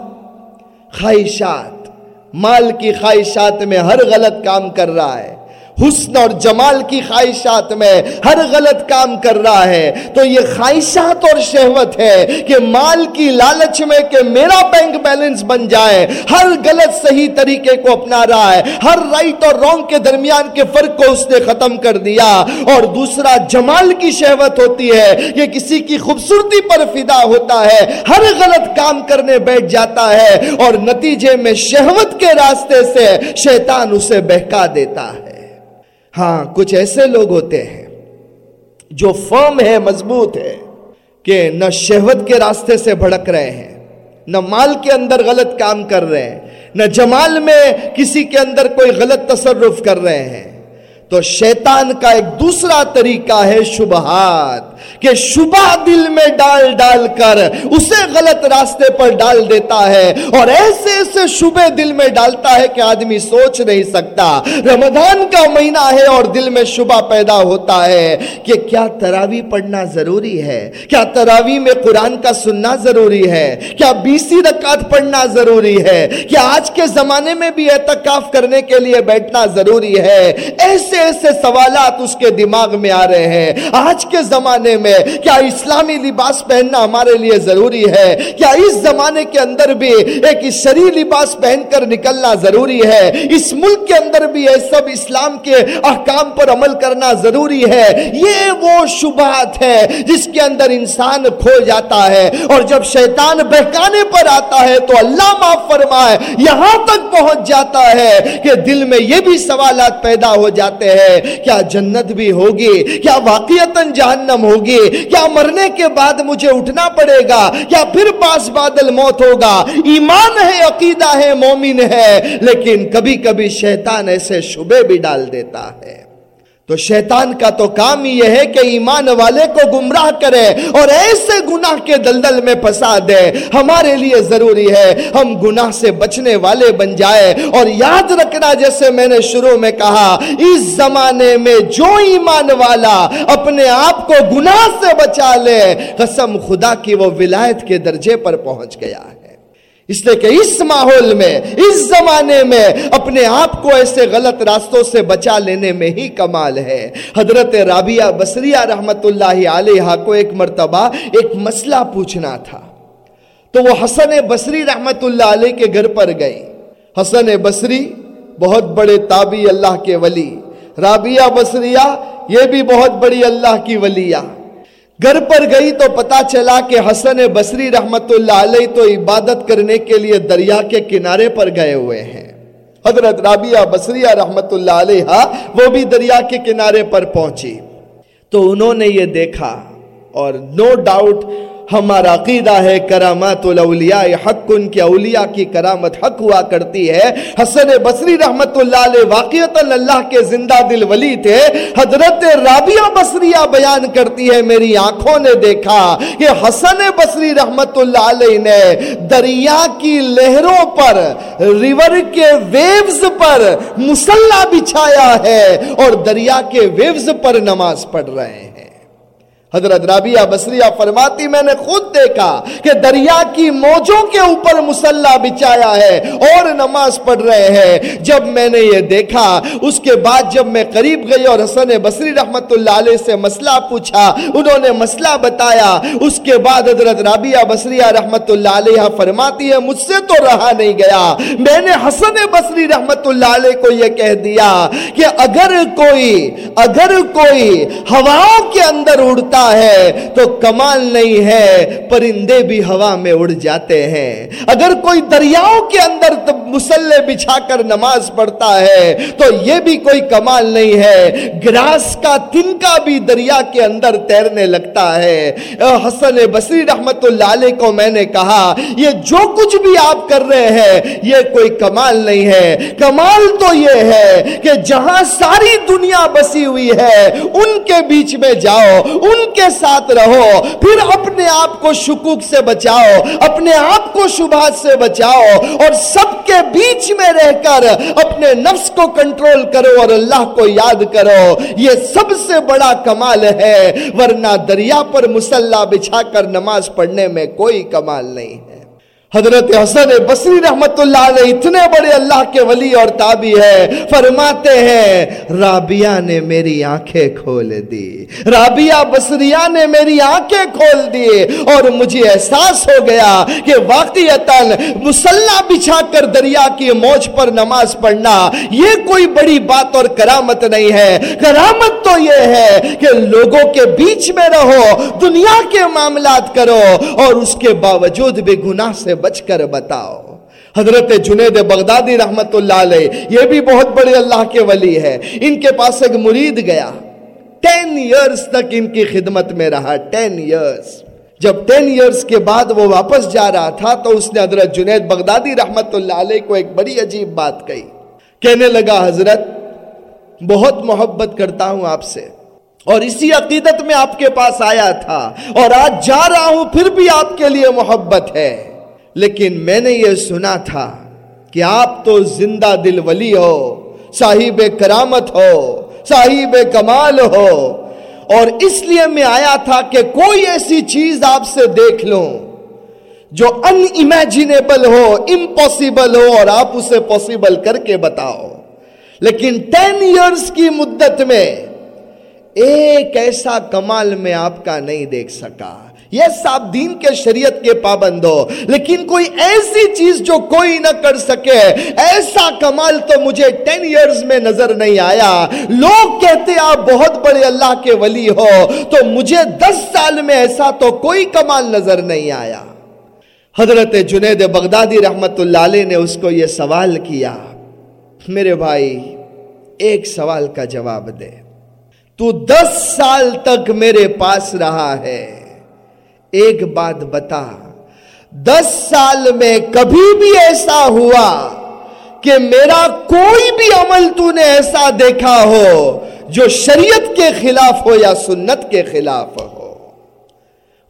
S1: خواہشات۔ مال کی خواہشات میں ہر غلط کام کر رہا ہے۔ حسن اور جمال کی خواہشات میں ہر غلط کام کر رہا ہے۔ تو یہ خواہشات اور شہوت ہے کہ مال کی لالچ میں کہ میرا بینک بیلنس بن جائے۔ ہر غلط صحیح طریقے کو اپنا رہا ہے۔ ہر رائٹ اور رونگ کے درمیان کے فرق کو اس نے ختم کر دیا۔ اور دوسرا، جمال کی شہوت ہوتی ہے کہ کسی کی خوبصورتی پر فدا ہوتا ہے۔ ہر غلط کام کرنے بیٹھ جاتا ہے اور نتیجے میں شہوت کے راستے سے شیطان اسے بہکا دیتا ہے۔ ہاں کچھ ایسے لوگ ہوتے ہیں جو فرم ہے، مضبوط ہے، کہ نہ شہوت کے راستے سے بھڑک رہے ہیں، نہ مال کے اندر غلط کام کر رہے ہیں، نہ جمال میں کسی کے اندر کوئی غلط تصرف کر رہے ہیں۔ تو شیطان کا ایک دوسرا طریقہ ہے شبہات۔ کہ شبہ دل میں ڈال ڈال کر اسے غلط راستے پر ڈال دیتا ہے اور ایسے ایسے شبہ دل میں ڈالتا ہے کہ آدمی سوچ نہیں سکتا۔ رمضان کا مہینہ ہے اور دل میں شبہ پیدا ہوتا ہے کہ کیا تراوی پڑھنا ضروری ہے؟ کیا تراوی میں قرآن کا سننا ضروری ہے؟ کیا بیسی رکعت پڑھنا ضروری ہے؟ کیا آج کے زمانے میں بھی اعتکاف کرنے کے لیے بیٹھنا ضروری ہے؟ ایسے ایسے سوالات اس کے دماغ میں آ رہے ہیں۔ آج کے زمانے میں کیا اسلامی لباس پہننا ہمارے لیے ضروری ہے؟ کیا اس زمانے کے اندر بھی ایک شری لباس پہن کر نکلنا ضروری ہے؟ اس ملک کے اندر بھی یہ سب اسلام کے احکام پر عمل کرنا ضروری ہے؟ یہ وہ شبہات ہے جس کے اندر انسان کھو جاتا ہے اور جب شیطان بہکانے پر آتا ہے تو اللہ معاف فرمائے، یہاں تک پہنچ جاتا ہے کہ دل میں یہ بھی سوالات پیدا ہو جاتے ہیں، کیا جنت بھی ہوگی؟ کیا واقعیتاً جہنم ہوگی یا مرنے کے بعد مجھے اٹھنا پڑے گا یا پھر پاس بادل موت ہوگا؟ ایمان ہے، عقیدہ ہے، مومن ہے، لیکن کبھی کبھی شیطان ایسے شبے بھی ڈال دیتا ہے۔ تو شیطان کا تو کام یہ ہے کہ ایمان والے کو گمراہ کرے اور ایسے گناہ کے دلدل میں پھنسا دے۔ ہمارے لیے ضروری ہے ہم گناہ سے بچنے والے بن جائے۔ اور یاد رکھنا، جیسے میں نے شروع میں کہا، اس زمانے میں جو ایمان والا اپنے آپ کو گناہ سے بچا لے، قسم خدا کی وہ ولایت کے درجے پر پہنچ گیا ہے۔ اس لیے کہ اس ماحول میں، اس زمانے میں اپنے آپ کو ایسے غلط راستوں سے بچا لینے میں ہی کمال ہے۔ حضرت رابعہ بصریہ رحمت اللہ علیہ کو ایک مرتبہ ایک مسئلہ پوچھنا تھا۔ تو وہ حسن بصری رحمت اللہ علیہ کے گھر پر گئی۔ حسن بصری بہت بڑے تابی اللہ کے ولی۔ رابعہ بصریہ یہ بھی بہت بڑی اللہ کی ولیہ۔ گھر پر گئی تو پتا چلا کہ حسن بصری رحمت اللہ علیہ تو عبادت کرنے کے لیے دریا کے کنارے پر گئے ہوئے ہیں۔ حضرت رابعہ بصریہ رحمت اللہ علیہ وہ بھی دریا کے کنارے پر پہنچی۔ تو انہوں نے یہ دیکھا اور نو ڈاؤٹ ہمارا عقیدہ ہے کرامات الاولیاء حق، ان کے اولیاء کی کرامت حق ہوا کرتی ہے۔ حسن بصری رحمت اللہ علیہ واقعیت اللہ کے زندہ دل ولی تھے۔ حضرت رابعہ بصریہ بیان کرتی ہے، میری آنکھوں نے دیکھا کہ حسن بصری رحمت اللہ علیہ نے دریا کی لہروں پر ریور کے ویوز پر مسلح بچھایا ہے اور دریا کے ویوز پر نماز پڑھ رہے ہیں۔ حضرت رابعہ بصریہ فرماتی، میں نے خود دیکھا کہ دریا کی موجوں کے اوپر مسلح بچایا ہے اور نماز پڑھ رہے ہیں۔ جب میں نے یہ دیکھا، اس کے بعد جب میں قریب گئی اور حسن بصری رحمت اللہ علیہ سے مسئلہ پوچھا، انہوں نے مسئلہ بتایا۔ اس کے بعد حضرت رابعہ بصریہ رحمت اللہ علیہ فرماتی ہے، مجھ سے تو رہا نہیں گیا۔ میں نے حسن بصری رحمت اللہ علیہ کو یہ کہہ دیا کہ اگر کوئی اگر کوئی ہواوں کے اندر اڑتا ہے تو کمال نہیں ہے، پرندے بھی ہوا میں اڑ جاتے ہیں۔ اگر کوئی دریاؤں کے اندر مسلح بچھا کر نماز پڑھتا ہے، تو یہ بھی کوئی کمال نہیں ہے۔ گراس کا تنکا بھی دریا کے اندر تیرنے لگتا ہے۔ حسن بصری رحمت اللہ علیہ کو میں نے کہا، یہ جو کچھ بھی آپ کر رہے ہیں، یہ کوئی کمال نہیں ہے۔ کمال تو یہ ہے کہ جہاں ساری دنیا بسی ہوئی ہے، ان کے بیچ میں جاؤ، ان کے ساتھ رہو، پھر اپنے آپ کو شکوک سے بچاؤ، اپنے آپ کو شبہات سے بچاؤ اور سب کے بیچ میں رہ کر اپنے نفس کو کنٹرول کرو اور اللہ کو یاد کرو۔ یہ سب سے بڑا کمال ہے، ورنہ دریا پر مسلح بچھا کر نماز پڑھنے میں کوئی کمال نہیں۔ ہے حضرت حسن بصری رحمت اللہ علیہ اتنے بڑے اللہ کے ولی اور تابی ہے فرماتے ہیں، رابعہ نے میری آنکھیں کھول دی، رابعہ بصریہ نے میری آنکھیں کھول دی اور مجھے احساس ہو گیا کہ واقعیتاً مسلح بچھا کر دریا کی موج پر نماز پڑھنا یہ کوئی بڑی بات اور کرامت نہیں ہے۔ کرامت تو یہ ہے کہ لوگوں کے بیچ میں رہو، دنیا کے معاملات کرو اور اس کے باوجود بھی گناہ سے بچ کر بتاؤ۔ حضرت جنید بغدادی رحمت اللہ علیہ، یہ بھی بہت بڑے اللہ کے ولی ہے ان کے پاس ایک مرید گیا۔ ٹین ایئرز تک ان کی خدمت میں رہا، ٹین ایئرز۔ جب ٹین ایئرز کے بعد وہ واپس جا رہا تھا، تو اس نے حضرت جنید بغدادی رحمت اللہ علیہ کو ایک بڑی عجیب بات کہی۔ کہنے لگا، حضرت، بہت محبت کرتا ہوں آپ سے۔ اور اسی عقیدت میں آپ کے پاس آیا تھا۔ اور آج جا رہا ہوں، پھر بھی آپ کے لیے محبت ہے۔ لیکن میں نے یہ سنا تھا کہ آپ تو زندہ دل ولی ہو، صاحب کرامت ہو، صاحب کمال ہو۔ اور اس لیے میں آیا تھا کہ کوئی ایسی چیز آپ سے دیکھ لوں جو ان امیجنیبل ہو امپاسبل ہو اور آپ اسے پاسبل کر کے بتاؤ۔ لیکن ٹین ایئرس کی مدت میں ایک ایسا کمال میں آپ کا نہیں دیکھ سکا۔ یس آپ دین کے شریعت کے پابند ہو۔ لیکن کوئی ایسی چیز جو کوئی نہ کر سکے، ایسا کمال تو مجھے ٹین ایئرز میں نظر نہیں آیا۔ لوگ کہتے آپ بہت بڑے اللہ کے ولی ہو۔ تو مجھے دس سال میں ایسا تو کوئی کمال نظر نہیں آیا۔ حضرت جنید بغدادی رحمت اللہ علیہ نے اس کو یہ سوال کیا۔ میرے بھائی، ایک سوال کا جواب دے۔ تو دس سال تک میرے پاس رہا ہے۔ ایک بات بتا۔ دس سال میں کبھی بھی ایسا ہوا کہ میرا کوئی بھی عمل تو نے ایسا دیکھا ہو جو شریعت کے خلاف ہو یا سنت کے خلاف ہو۔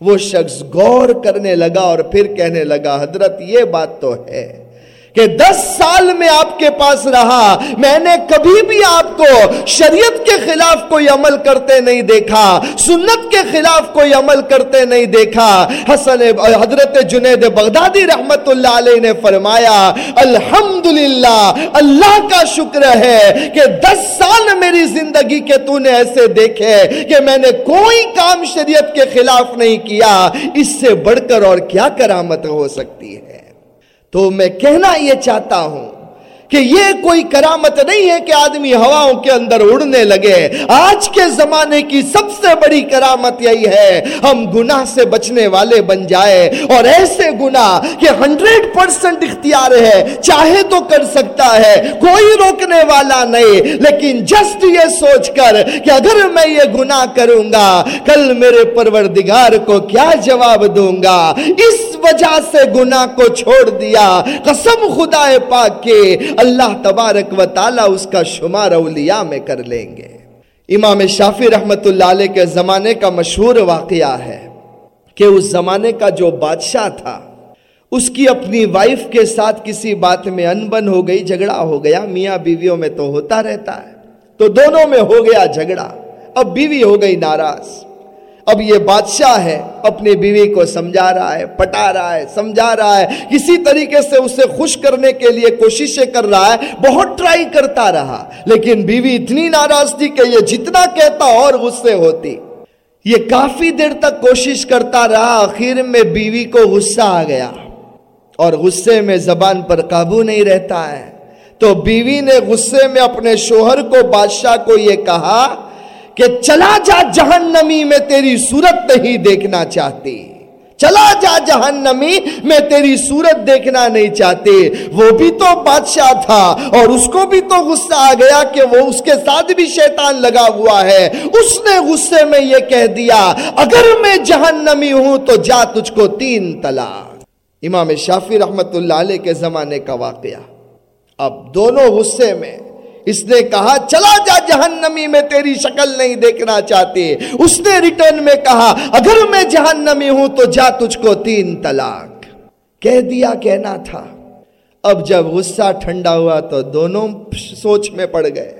S1: وہ شخص غور کرنے لگا اور پھر کہنے لگا، حضرت یہ بات تو ہے۔ کہ دس سال میں آپ کے پاس رہا، میں نے کبھی بھی آپ کو شریعت کے خلاف کوئی عمل کرتے نہیں دیکھا، سنت کے خلاف کوئی عمل کرتے نہیں دیکھا۔ حسن، حضرت جنید بغدادی رحمت اللہ علیہ نے فرمایا، الحمدللہ، اللہ کا شکر ہے کہ دس سال میری زندگی کے تو نے ایسے دیکھے کہ میں نے کوئی کام شریعت کے خلاف نہیں کیا۔ اس سے بڑھ کر اور کیا کرامت ہو سکتی ہے؟ تو میں کہنا یہ چاہتا ہوں کہ یہ کوئی کرامت نہیں ہے کہ آدمی ہواوں کے اندر اڑنے لگے۔ آج کے زمانے کی سب سے بڑی کرامت یہی ہے، ہم گناہ سے بچنے والے بن جائے۔ اور ایسے گناہ کہ ہنڈریڈ پرسنٹ اختیار ہے، چاہے تو کر سکتا ہے، کوئی روکنے والا نہیں۔ لیکن جسٹ یہ سوچ کر کہ اگر میں یہ گناہ کروں گا، کل میرے پروردگار کو کیا جواب دوں گا؟ اس وجہ سے گناہ کو چھوڑ دیا۔ قسم خدا پاک کے اللہ تبارک و تعالی اس کا شمار اولیاء میں کر لیں گے۔ امام شافی رحمت اللہ علیہ کے زمانے کا مشہور واقعہ ہے کہ اس زمانے کا جو بادشاہ تھا، اس کی اپنی وائف کے ساتھ کسی بات میں انبن ہو گئی، جھگڑا ہو گیا۔ میاں بیویوں میں تو ہوتا رہتا ہے۔ تو دونوں میں ہو گیا جھگڑا۔ اب بیوی ہو گئی ناراض۔ اب یہ بادشاہ ہے، اپنی بیوی کو سمجھا رہا ہے، پٹا رہا ہے، سمجھا رہا ہے۔ کسی طریقے سے اسے خوش کرنے کے لیے کوششیں کر رہا ہے، بہت ٹرائی کرتا رہا۔ لیکن بیوی اتنی ناراض تھی کہ یہ جتنا کہتا اور غصے ہوتی۔ یہ کافی دیر تک کوشش کرتا رہا، آخر میں بیوی کو غصہ آ گیا۔ اور غصے میں زبان پر قابو نہیں رہتا ہے۔ تو بیوی نے غصے میں اپنے شوہر کو، بادشاہ کو یہ کہا کہ چلا جا جہنمی میں تیری صورت نہیں دیکھنا چاہتی چلا جا جہنمی میں تیری صورت دیکھنا نہیں چاہتے۔ وہ بھی تو بادشاہ تھا اور اس کو بھی تو غصہ آ گیا کہ وہ اس کے ساتھ بھی شیطان لگا ہوا ہے۔ اس نے غصے میں یہ کہہ دیا، اگر میں جہنمی ہوں تو جا تجھ کو تین طلاق۔ امام شافی رحمت اللہ علیہ کے زمانے کا واقعہ۔ اب دونوں غصے میں اس نے کہا، چلا جا جہنمی میں، تیری شکل نہیں دیکھنا چاہتے اس نے ریٹرن میں کہا، اگر میں جہنمی ہوں تو جا تجھ کو تین طلاق. کہہ دیا کہنا تھا۔ اب جب غصہ ٹھنڈا ہوا تو دونوں سوچ میں پڑ گئے۔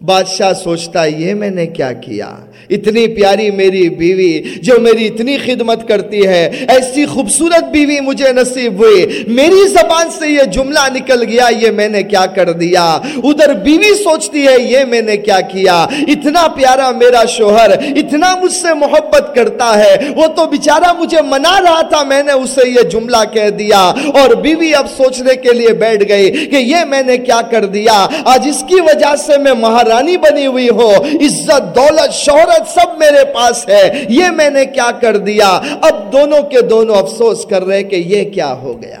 S1: بادشاہ سوچتا یہ میں نے کیا کیا؟ اتنی پیاری میری بیوی جو میری اتنی خدمت کرتی ہے، ایسی خوبصورت بیوی مجھے نصیب ہوئی۔ میری زبان سے یہ جملہ نکل گیا، یہ میں نے کیا کر دیا؟ ادھر بیوی سوچتی ہے، یہ میں نے کیا کیا؟ اتنا پیارا میرا شوہر، اتنا مجھ سے محبت کرتا ہے۔ وہ تو بیچارہ مجھے منا رہا تھا، میں نے اسے یہ جملہ کہہ دیا۔ اور بیوی اب سوچنے کے لیے بیٹھ گئی کہ یہ میں نے کیا کر دیا۔ آج اس کی وجہ سے میں رانی بنی ہوئی ہو، عزت، دولت، شہرت سب میرے پاس ہے۔ یہ میں نے کیا کر دیا؟ اب دونوں کے دونوں افسوس کر رہے کہ یہ کیا ہو گیا۔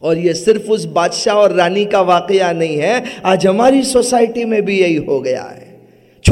S1: اور یہ صرف اس بادشاہ اور رانی کا واقعہ نہیں ہے، آج ہماری سوسائٹی میں بھی یہی ہو گیا ہے۔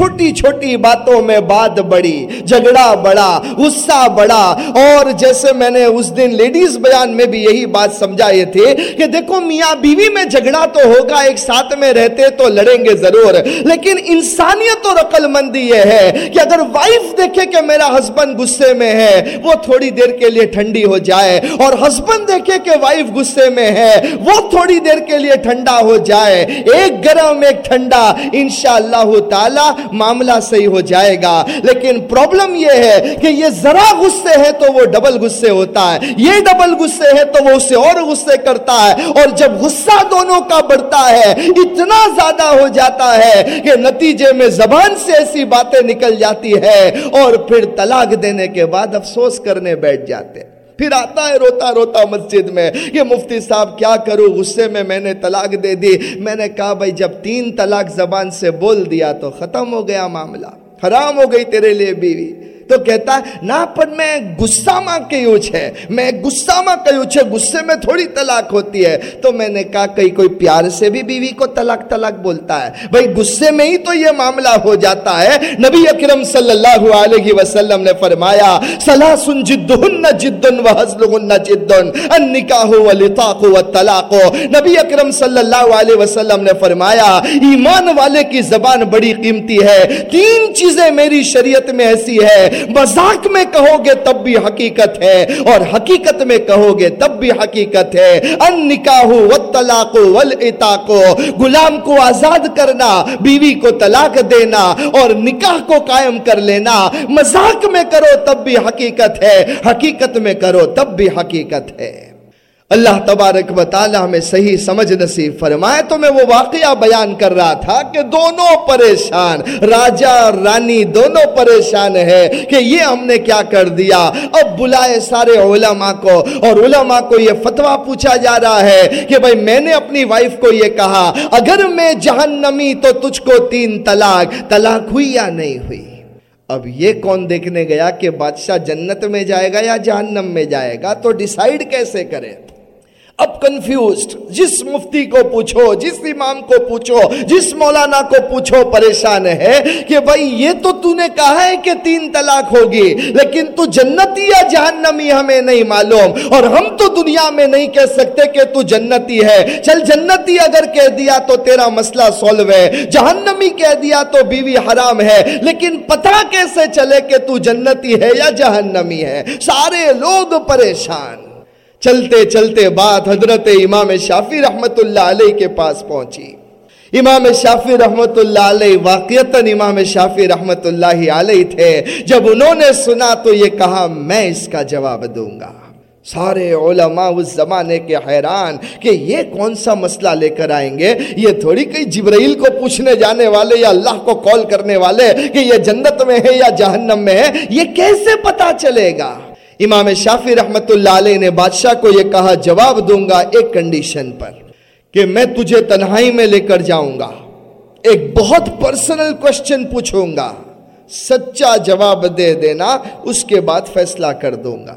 S1: چھوٹی چھوٹی باتوں میں بات بڑی جھگڑا بڑا غصہ بڑا اور جیسے میں نے اس دن لیڈیز بیان میں بھی یہی بات سمجھائے تھے کہ دیکھو، میاں بیوی میں جھگڑا تو ہوگا، ایک ساتھ میں رہتے تو لڑیں گے ضرور۔ لیکن انسانیت اور عقل مندی یہ ہے کہ اگر وائف دیکھے کہ میرا ہسبینڈ غصے میں ہے، وہ تھوڑی دیر کے لیے ٹھنڈی ہو جائے۔ اور ہسبینڈ دیکھے کہ وائف غصے میں ہے، وہ تھوڑی دیر کے لیے ٹھنڈا ہو جائے۔ ایک گرم، ایک ٹھنڈا، انشاءاللہ تعالی معاملہ صحیح ہو جائے گا۔ لیکن پرابلم یہ ہے کہ یہ ذرا غصے ہے تو وہ ڈبل غصے ہوتا ہے۔ یہ ڈبل غصے ہے تو وہ اسے اور غصے کرتا ہے۔ اور جب غصہ دونوں کا بڑھتا ہے، اتنا زیادہ ہو جاتا ہے کہ نتیجے میں زبان سے ایسی باتیں نکل جاتی ہے اور پھر طلاق دینے کے بعد افسوس کرنے بیٹھ جاتے پھر آتا ہے، روتا روتا مسجد میں، یہ مفتی صاحب کیا کروں غصے میں میں نے طلاق دے دی۔ میں نے کہا، بھائی جب تین طلاق زبان سے بول دیا تو ختم ہو گیا معاملہ، حرام ہو گئی تیرے لیے بیوی۔ تو کہتا ہے، نہ، پر میں غصہ ماں کے یوچ ہے میں غصہ ماں کے یوچ ہے غصے میں تھوڑی طلاق ہوتی ہے. تو میں نے کہا، کئی کوئی پیار سے بھی بیوی کو طلاق طلاق بولتا ہے. بھئی غصے میں ہی تو یہ معاملہ ہو جاتا ہے۔ نبی اکرم صلی اللہ علیہ وسلم نے فرمایا، سلاسن جدہن جدن و حضلہن جدن النکاح و لطاق و طلاق نبی اکرم صلی اللہ علیہ وسلم نے فرمایا، ایمان والے کی زبان بڑی قیمتی ہے مذاق میں کہو گے تب بھی حقیقت ہے اور حقیقت میں کہو گے تب بھی حقیقت ہے۔ ان نکاح والطلاق والعتاق، غلام کو آزاد کرنا، بیوی کو طلاق دینا اور نکاح کو قائم کر لینا۔ مذاق میں کرو تب بھی حقیقت ہے، حقیقت میں کرو تب بھی حقیقت ہے۔ اللہ تبارک و تعالی ہمیں صحیح سمجھ نصیب فرمائے تو میں وہ واقعہ بیان کر رہا تھا کہ دونوں پریشان، راجہ اور رانی دونوں پریشان ہے کہ یہ ہم نے کیا کر دیا۔ اب بلائے سارے علماء کو، اور علماء کو یہ فتوہ پوچھا جا رہا ہے کہ بھائی میں نے اپنی وائف کو یہ کہا، اگر میں جہنمی تو تجھ کو تین طلاق طلاق ہوئی یا نہیں ہوئی؟ اب یہ کون دیکھنے گیا کہ بادشاہ جنت میں جائے گا یا جہنم میں جائے گا؟ تو ڈیسائیڈ کیسے کرے؟ اب کنفیوزڈ جس مفتی کو پوچھو، جس امام کو پوچھو، جس مولانا کو پوچھو، پریشان ہے کہ بھائی یہ تو تو نے کہا ہے کہ تین طلاق ہوگی، لیکن تو جنتی یا جہنمی ہمیں نہیں معلوم، اور ہم تو دنیا میں نہیں کہہ سکتے کہ تو جنتی ہے۔ چل جنتی اگر کہہ دیا تو تیرا مسئلہ سولو ہے، جہنمی کہہ دیا تو بیوی حرام ہے، لیکن پتہ کیسے چلے کہ تو جنتی ہے یا جہنمی ہے؟ سارے لوگ پریشان۔ چلتے چلتے بات حضرت امام شافی رحمت اللہ علیہ کے پاس پہنچی۔ امام شافی رحمت اللہ علیہ واقعتاً امام شافی رحمت اللہ علیہ تھے۔ جب انہوں نے سنا تو یہ کہا، میں اس کا جواب دوں گا۔ سارے علماء اس زمانے کے حیران کہ یہ کون سا مسئلہ لے کر آئیں گے؟ یہ تھوڑی کئی جبرائیل کو پوچھنے جانے والے یا اللہ کو کال کرنے والے کہ یہ جنت میں ہے یا جہنم میں ہے، یہ کیسے پتا چلے گا؟ امام شافی رحمت اللہ علیہ نے بادشاہ کو یہ کہا، جواب دوں گا ایک کنڈیشن پر کہ میں تجھے تنہائی میں لے کر جاؤں گا۔ ایک بہت پرسنل کوشچن پوچھوں گا۔ سچا جواب دے دینا، اس کے بعد فیصلہ کر دوں گا۔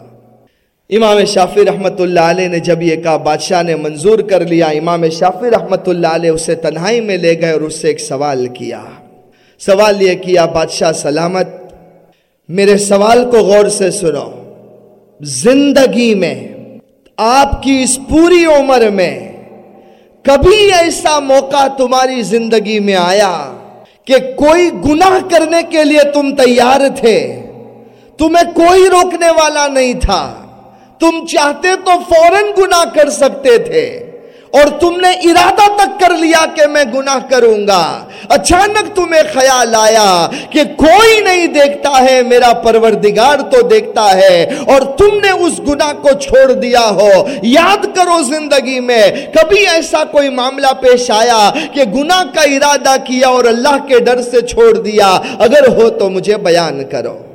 S1: امام شافی رحمت اللہ علیہ نے جب یہ کہا، بادشاہ نے منظور کر لیا، امام شافی رحمت اللہ علیہ اسے تنہائی میں لے گئے اور اس سے ایک سوال کیا۔ سوال یہ کیا، بادشاہ سلامت، میرے سوال کو غور سے سنو۔ زندگی میں، آپ کی اس پوری عمر میں کبھی ایسا موقع تمہاری زندگی میں آیا کہ کوئی گناہ کرنے کے لیے تم تیار تھے؟ تمہیں کوئی روکنے والا نہیں تھا۔ تم چاہتے تو فوراً گناہ کر سکتے تھے۔ اور تم نے ارادہ تک کر لیا کہ میں گناہ کروں گا۔ اچانک تمہیں خیال آیا کہ کوئی نہیں دیکھتا ہے، میرا پروردگار تو دیکھتا ہے اور تم نے اس گناہ کو چھوڑ دیا ہو۔ یاد کرو زندگی میں، کبھی ایسا کوئی معاملہ پیش آیا کہ گناہ کا ارادہ کیا اور اللہ کے ڈر سے چھوڑ دیا۔ اگر ہو تو مجھے بیان کرو۔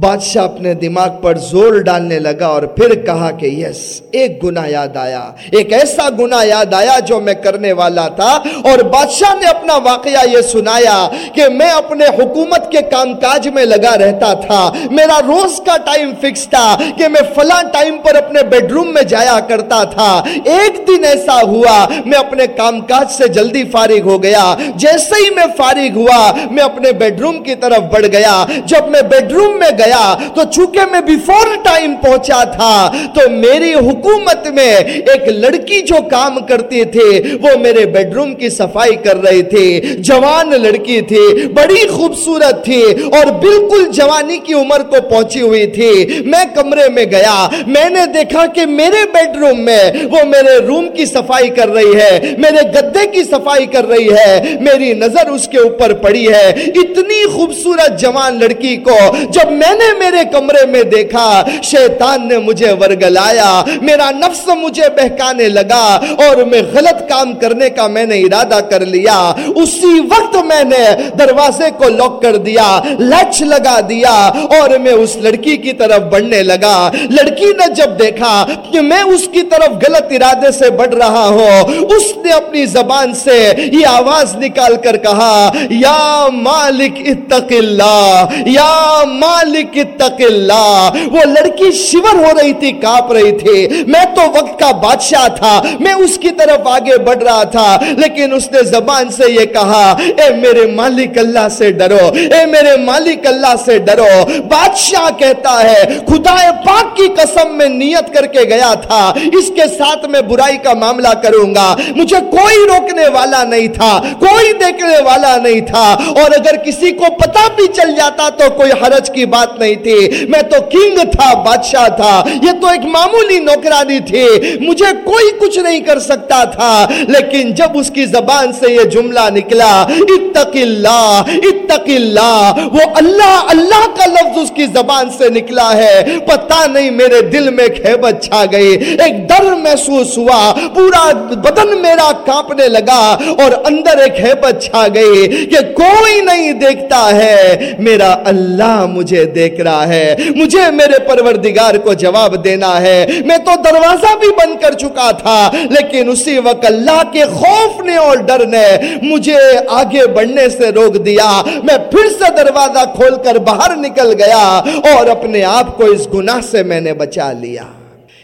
S1: بادشاہ اپنے دماغ پر زور ڈالنے لگا اور پھر کہا کہ یس، ایک گناہ یاد آیا۔ ایک ایسا گناہ یاد آیا جو میں کرنے والا تھا اور بادشاہ نے اپنا واقعہ یہ سنایا کہ میں اپنے حکومت کے کام کاج میں لگا رہتا تھا۔ میرا روز کا ٹائم فکس تھا کہ میں فلاں ٹائم پر اپنے بیڈ روم میں جایا کرتا تھا۔ ایک دن ایسا ہوا، میں اپنے کام کاج سے جلدی فارغ ہو گیا۔ جیسے ہی میں فارغ ہوا، میں اپنے بیڈ روم کی طرف بڑھ گیا۔ جب میں بیڈ روم میں گیا گیا تو چونکہ میں بیفور ٹائم پہنچا تھا، تو میری حکومت میں ایک لڑکی جو کام کرتی تھی، وہ میرے بیڈ روم کی صفائی کر رہی تھی۔ جوان لڑکی تھی، بڑی خوبصورت تھی اور بالکل جوانی کی عمر کو پہنچی ہوئی تھی۔ میں کمرے میں گیا، میں نے دیکھا کہ میرے بیڈ روم میں وہ میرے روم کی صفائی کر رہی ہے، میرے گدے کی صفائی کر رہی ہے۔ میری نظر اس کے اوپر پڑی ہے۔ اتنی خوبصورت جوان لڑکی کو جب میں نے میرے کمرے میں دیکھا، شیطان نے مجھے ورگلایا، میرا نفس مجھے بہکانے لگا اور میں غلط کام کرنے کا میں نے ارادہ کر لیا۔ اسی وقت میں نے دروازے کو لوک کر دیا لچ لگا دیا اور میں اس لڑکی کی طرف بڑھنے لگا۔ لڑکی نے جب دیکھا کہ میں اس کی طرف غلط ارادے سے بڑھ رہا ہوں، اس نے اپنی زبان سے یہ آواز نکال کر کہا، یا مالک اتق اللہ، یا مالک اتق اللہ۔ وہ لڑکی شور ہو رہی تھی، کاپ رہی تھی۔ میں تو وقت کا بادشاہ تھا، میں اس کی طرف آگے بڑھ رہا تھا۔ لیکن اس نے زبان سے یہ کہا، اے میرے مالک اللہ سے ڈرو، اے میرے مالک اللہ سے ڈرو۔ بادشاہ کہتا ہے خدا پاک کی قسم میں نیت کر کے گیا تھا، اس کے ساتھ میں برائی کا معاملہ کروں گا۔ مجھے کوئی روکنے والا نہیں تھا، کوئی دیکھنے والا نہیں تھا۔ اور اگر کسی کو پتا بھی چل جاتا تو کوئی حرج کی بات بات نہیں تھی۔ میں تو کنگ تھا، بادشاہ تھا۔ یہ تو ایک معمولی نوکرانی تھی۔ مجھے کوئی کچھ نہیں کر سکتا تھا۔ لیکن جب اس کی زبان سے یہ جملہ نکلا اتق اللہ اتق اللہ، وہ اللہ اللہ کا لفظ اس کی زبان سے نکلا ہے۔ پتہ نہیں میرے دل میں خیبت چھا گئی۔ ایک ڈر محسوس ہوا۔ پورا بدن میرا کانپنے لگا اور اندر ایک حیبت چھا گئی کہ کوئی نہیں دیکھتا ہے۔ میرا اللہ مجھے دیکھ رہا ہے۔ مجھے میرے پروردگار کو جواب دینا ہے۔ میں تو دروازہ بھی بند کر چکا تھا، لیکن اسی وقت اللہ کے خوف نے اور ڈر نے مجھے آگے بڑھنے سے روک دیا۔ میں پھر سے دروازہ کھول کر باہر نکل گیا اور اپنے آپ کو اس گناہ سے میں نے بچا لیا۔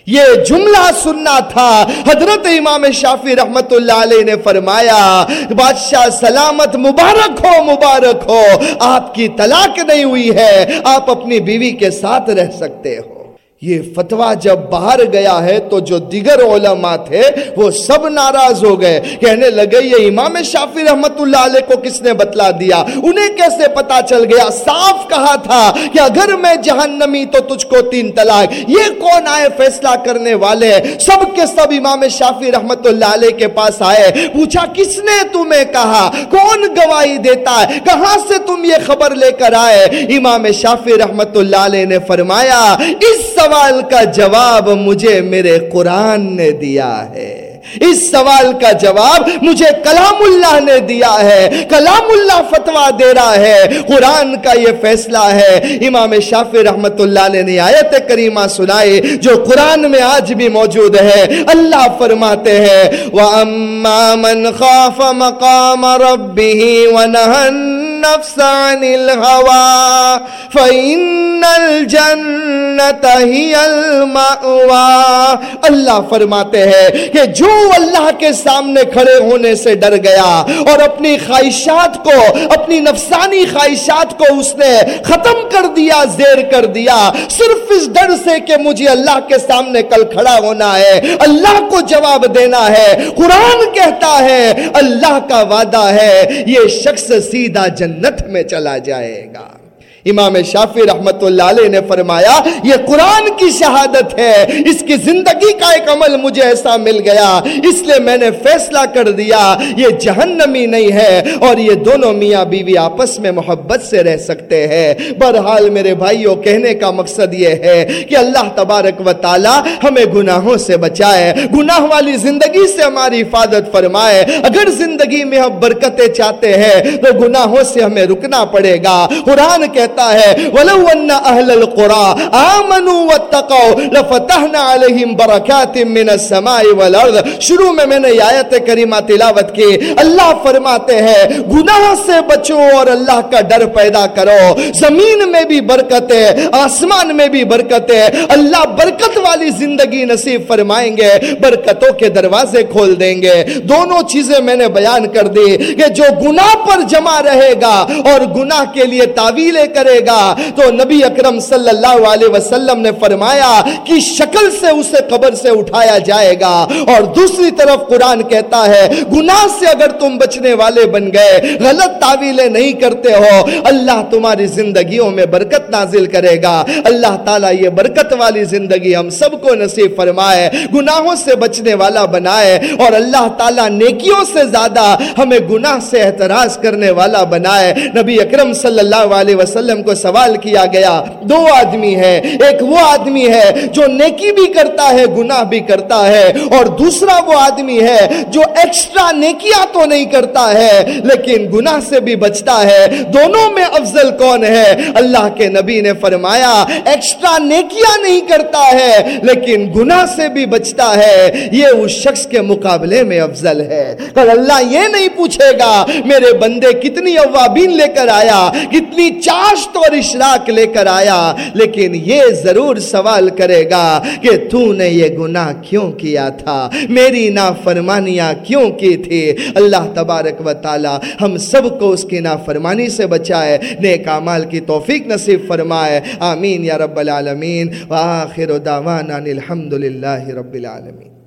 S1: یہ جملہ سننا تھا۔ حضرت امام شافی رحمت اللہ علیہ نے فرمایا، بادشاہ سلامت مبارک ہو مبارک ہو، آپ کی طلاق نہیں ہوئی ہے، آپ اپنی بیوی کے ساتھ رہ سکتے ہو۔ یہ فتوہ جب باہر گیا ہے تو جو دیگر علماء تھے وہ سب ناراض ہو گئے۔ کہنے لگے، یہ امام شافی رحمت اللہ علیہ کو کس نے بتلا دیا؟ انہیں کیسے پتا چل گیا؟ صاف کہا تھا کہ اگر میں جہنمی تو تجھ کو تین طلاق۔ یہ کون آئے فیصلہ کرنے والے؟ سب کے سب امام شافی رحمت اللہ علیہ کے پاس آئے۔ پوچھا، کس نے تمہیں کہا؟ کون گواہی دیتا ہے؟ کہاں سے تم یہ خبر لے کر آئے؟ امام شافی رحمت اللہ علیہ نے فرمایا، اس سب سوال کا جواب مجھے میرے قرآن نے دیا ہے۔ اس سوال کا جواب مجھے کلام اللہ نے دیا ہے۔ کلام اللہ فتوہ دے رہا ہے۔ قرآن کا یہ فیصلہ ہے۔ امام شافی رحمت اللہ نے آیت کریمہ سنائے جو قرآن میں آج بھی موجود ہے۔ اللہ فرماتے ہیں، وَأَمَّا مَنْ خَافَ مَقَامَ رَبِّهِ وَنَهَنَّ النفس عن الهوى، فإن الجنة هي المأوى. اللہ فرماتے ہیں کہ جو اللہ کے سامنے کھڑے ہونے سے ڈر گیا اور اپنی خواہشات کو، اپنی نفسانی خواہشات کو اس نے ختم کر دیا، زیر کر دیا، صرف اس ڈر سے کہ مجھے اللہ کے سامنے کل کھڑا ہونا ہے، اللہ کو جواب دینا ہے، قرآن کہتا ہے، اللہ کا وعدہ ہے، یہ شخص سیدھا جنت جنت میں چلا جائے گا۔ امام شافی رحمت اللہ علیہ نے فرمایا، یہ قرآن کی شہادت ہے، اس کی زندگی کا ایک عمل مجھے ایسا مل گیا، اس لیے میں نے فیصلہ کر دیا، یہ جہنمی نہیں ہے اور یہ دونوں میاں بیوی آپس میں محبت سے رہ سکتے ہیں۔ برحال میرے بھائیوں، کہنے کا مقصد یہ ہے کہ اللہ تبارک و تعالی ہمیں گناہوں سے بچائے، گناہ والی زندگی سے ہماری حفاظت فرمائے۔ اگر زندگی میں ہم برکتیں چاہتے ہیں، تو گناہوں سے ہمیں رکنا پڑے گا۔ قرآن کہتے کہتا ہے، وَلَوْ أَنَّ أَهْلَ الْقُرَىٰ آمَنُوا وَاتَّقَوْا لَفَتَحْنَا عَلَيْهِمْ بَرَكَاتٍ مِّنَ السَّمَاءِ وَالْأَرْضِ شروع میں میں نے آیت کریمہ تلاوت کی۔ اللہ فرماتے ہیں، گناہ سے بچو اور اللہ کا ڈر پیدا کرو۔ زمین میں بھی برکت ہے، آسمان میں بھی برکت ہے۔ اللہ برکت والی زندگی نصیب فرمائیں گے، برکتوں کے دروازے کھول دیں گے۔ دونوں چیزیں میں نے بیان کر دی کہ جو گناہ پر جمع رہے گا اور گناہ کے لیے تعویلیں کر کرے گا تو نبی اکرم صلی اللہ علیہ وسلم نے فرمایا کہ شکل سے اسے قبر سے اٹھایا جائے گا اور دوسری طرف قرآن کہتا ہے، گناہ سے اگر تم بچنے والے بن گئے، غلط تعویلیں نہیں کرتے ہو، اللہ تمہاری زندگیوں میں برکت نازل کرے گا۔ اللہ تعالیٰ یہ برکت والی زندگی ہم سب کو نصیب فرمائے، گناہوں سے بچنے والا بنائے اور اللہ تعالیٰ نیکیوں سے زیادہ ہمیں گناہ سے احتراز کرنے والا بنائے۔ نبی اکرم صلی اللہ علیہ وسلم وسلم کو سوال کیا گیا۔ دو آدمی ہے ایک وہ آدمی ہے جو نیکی بھی کرتا ہے، گناہ بھی کرتا ہے۔ اور دوسرا وہ آدمی ہے جو ایکسٹرا نیکیاں تو نہیں کرتا ہے، لیکن گناہ سے بھی بچتا ہے۔ دونوں میں افضل کون ہے؟ اللہ کے نبی نے فرمایا ایکسٹرا نیکیاں نہیں کرتا ہے، لیکن گناہ سے بھی بچتا ہے۔ یہ اس شخص کے مقابلے میں افضل ہے۔ کل اللہ یہ نہیں پوچھے گا، میرے بندے کتنی اوابین لے کر آیا، کتنی چاش اور اشراق لے کر آیا، لیکن یہ ضرور سوال کرے گا کہ تو نے یہ گناہ کیوں کیا تھا؟ میری نافرمانیاں کیوں کی تھی؟ اللہ تبارک و تعالی ہم سب کو اس کی نافرمانی سے بچائے، نیک اعمال کی توفیق نصیب فرمائے۔ آمین یا رب العالمین۔ وآخر دعوانا الحمدللہ رب العالمین۔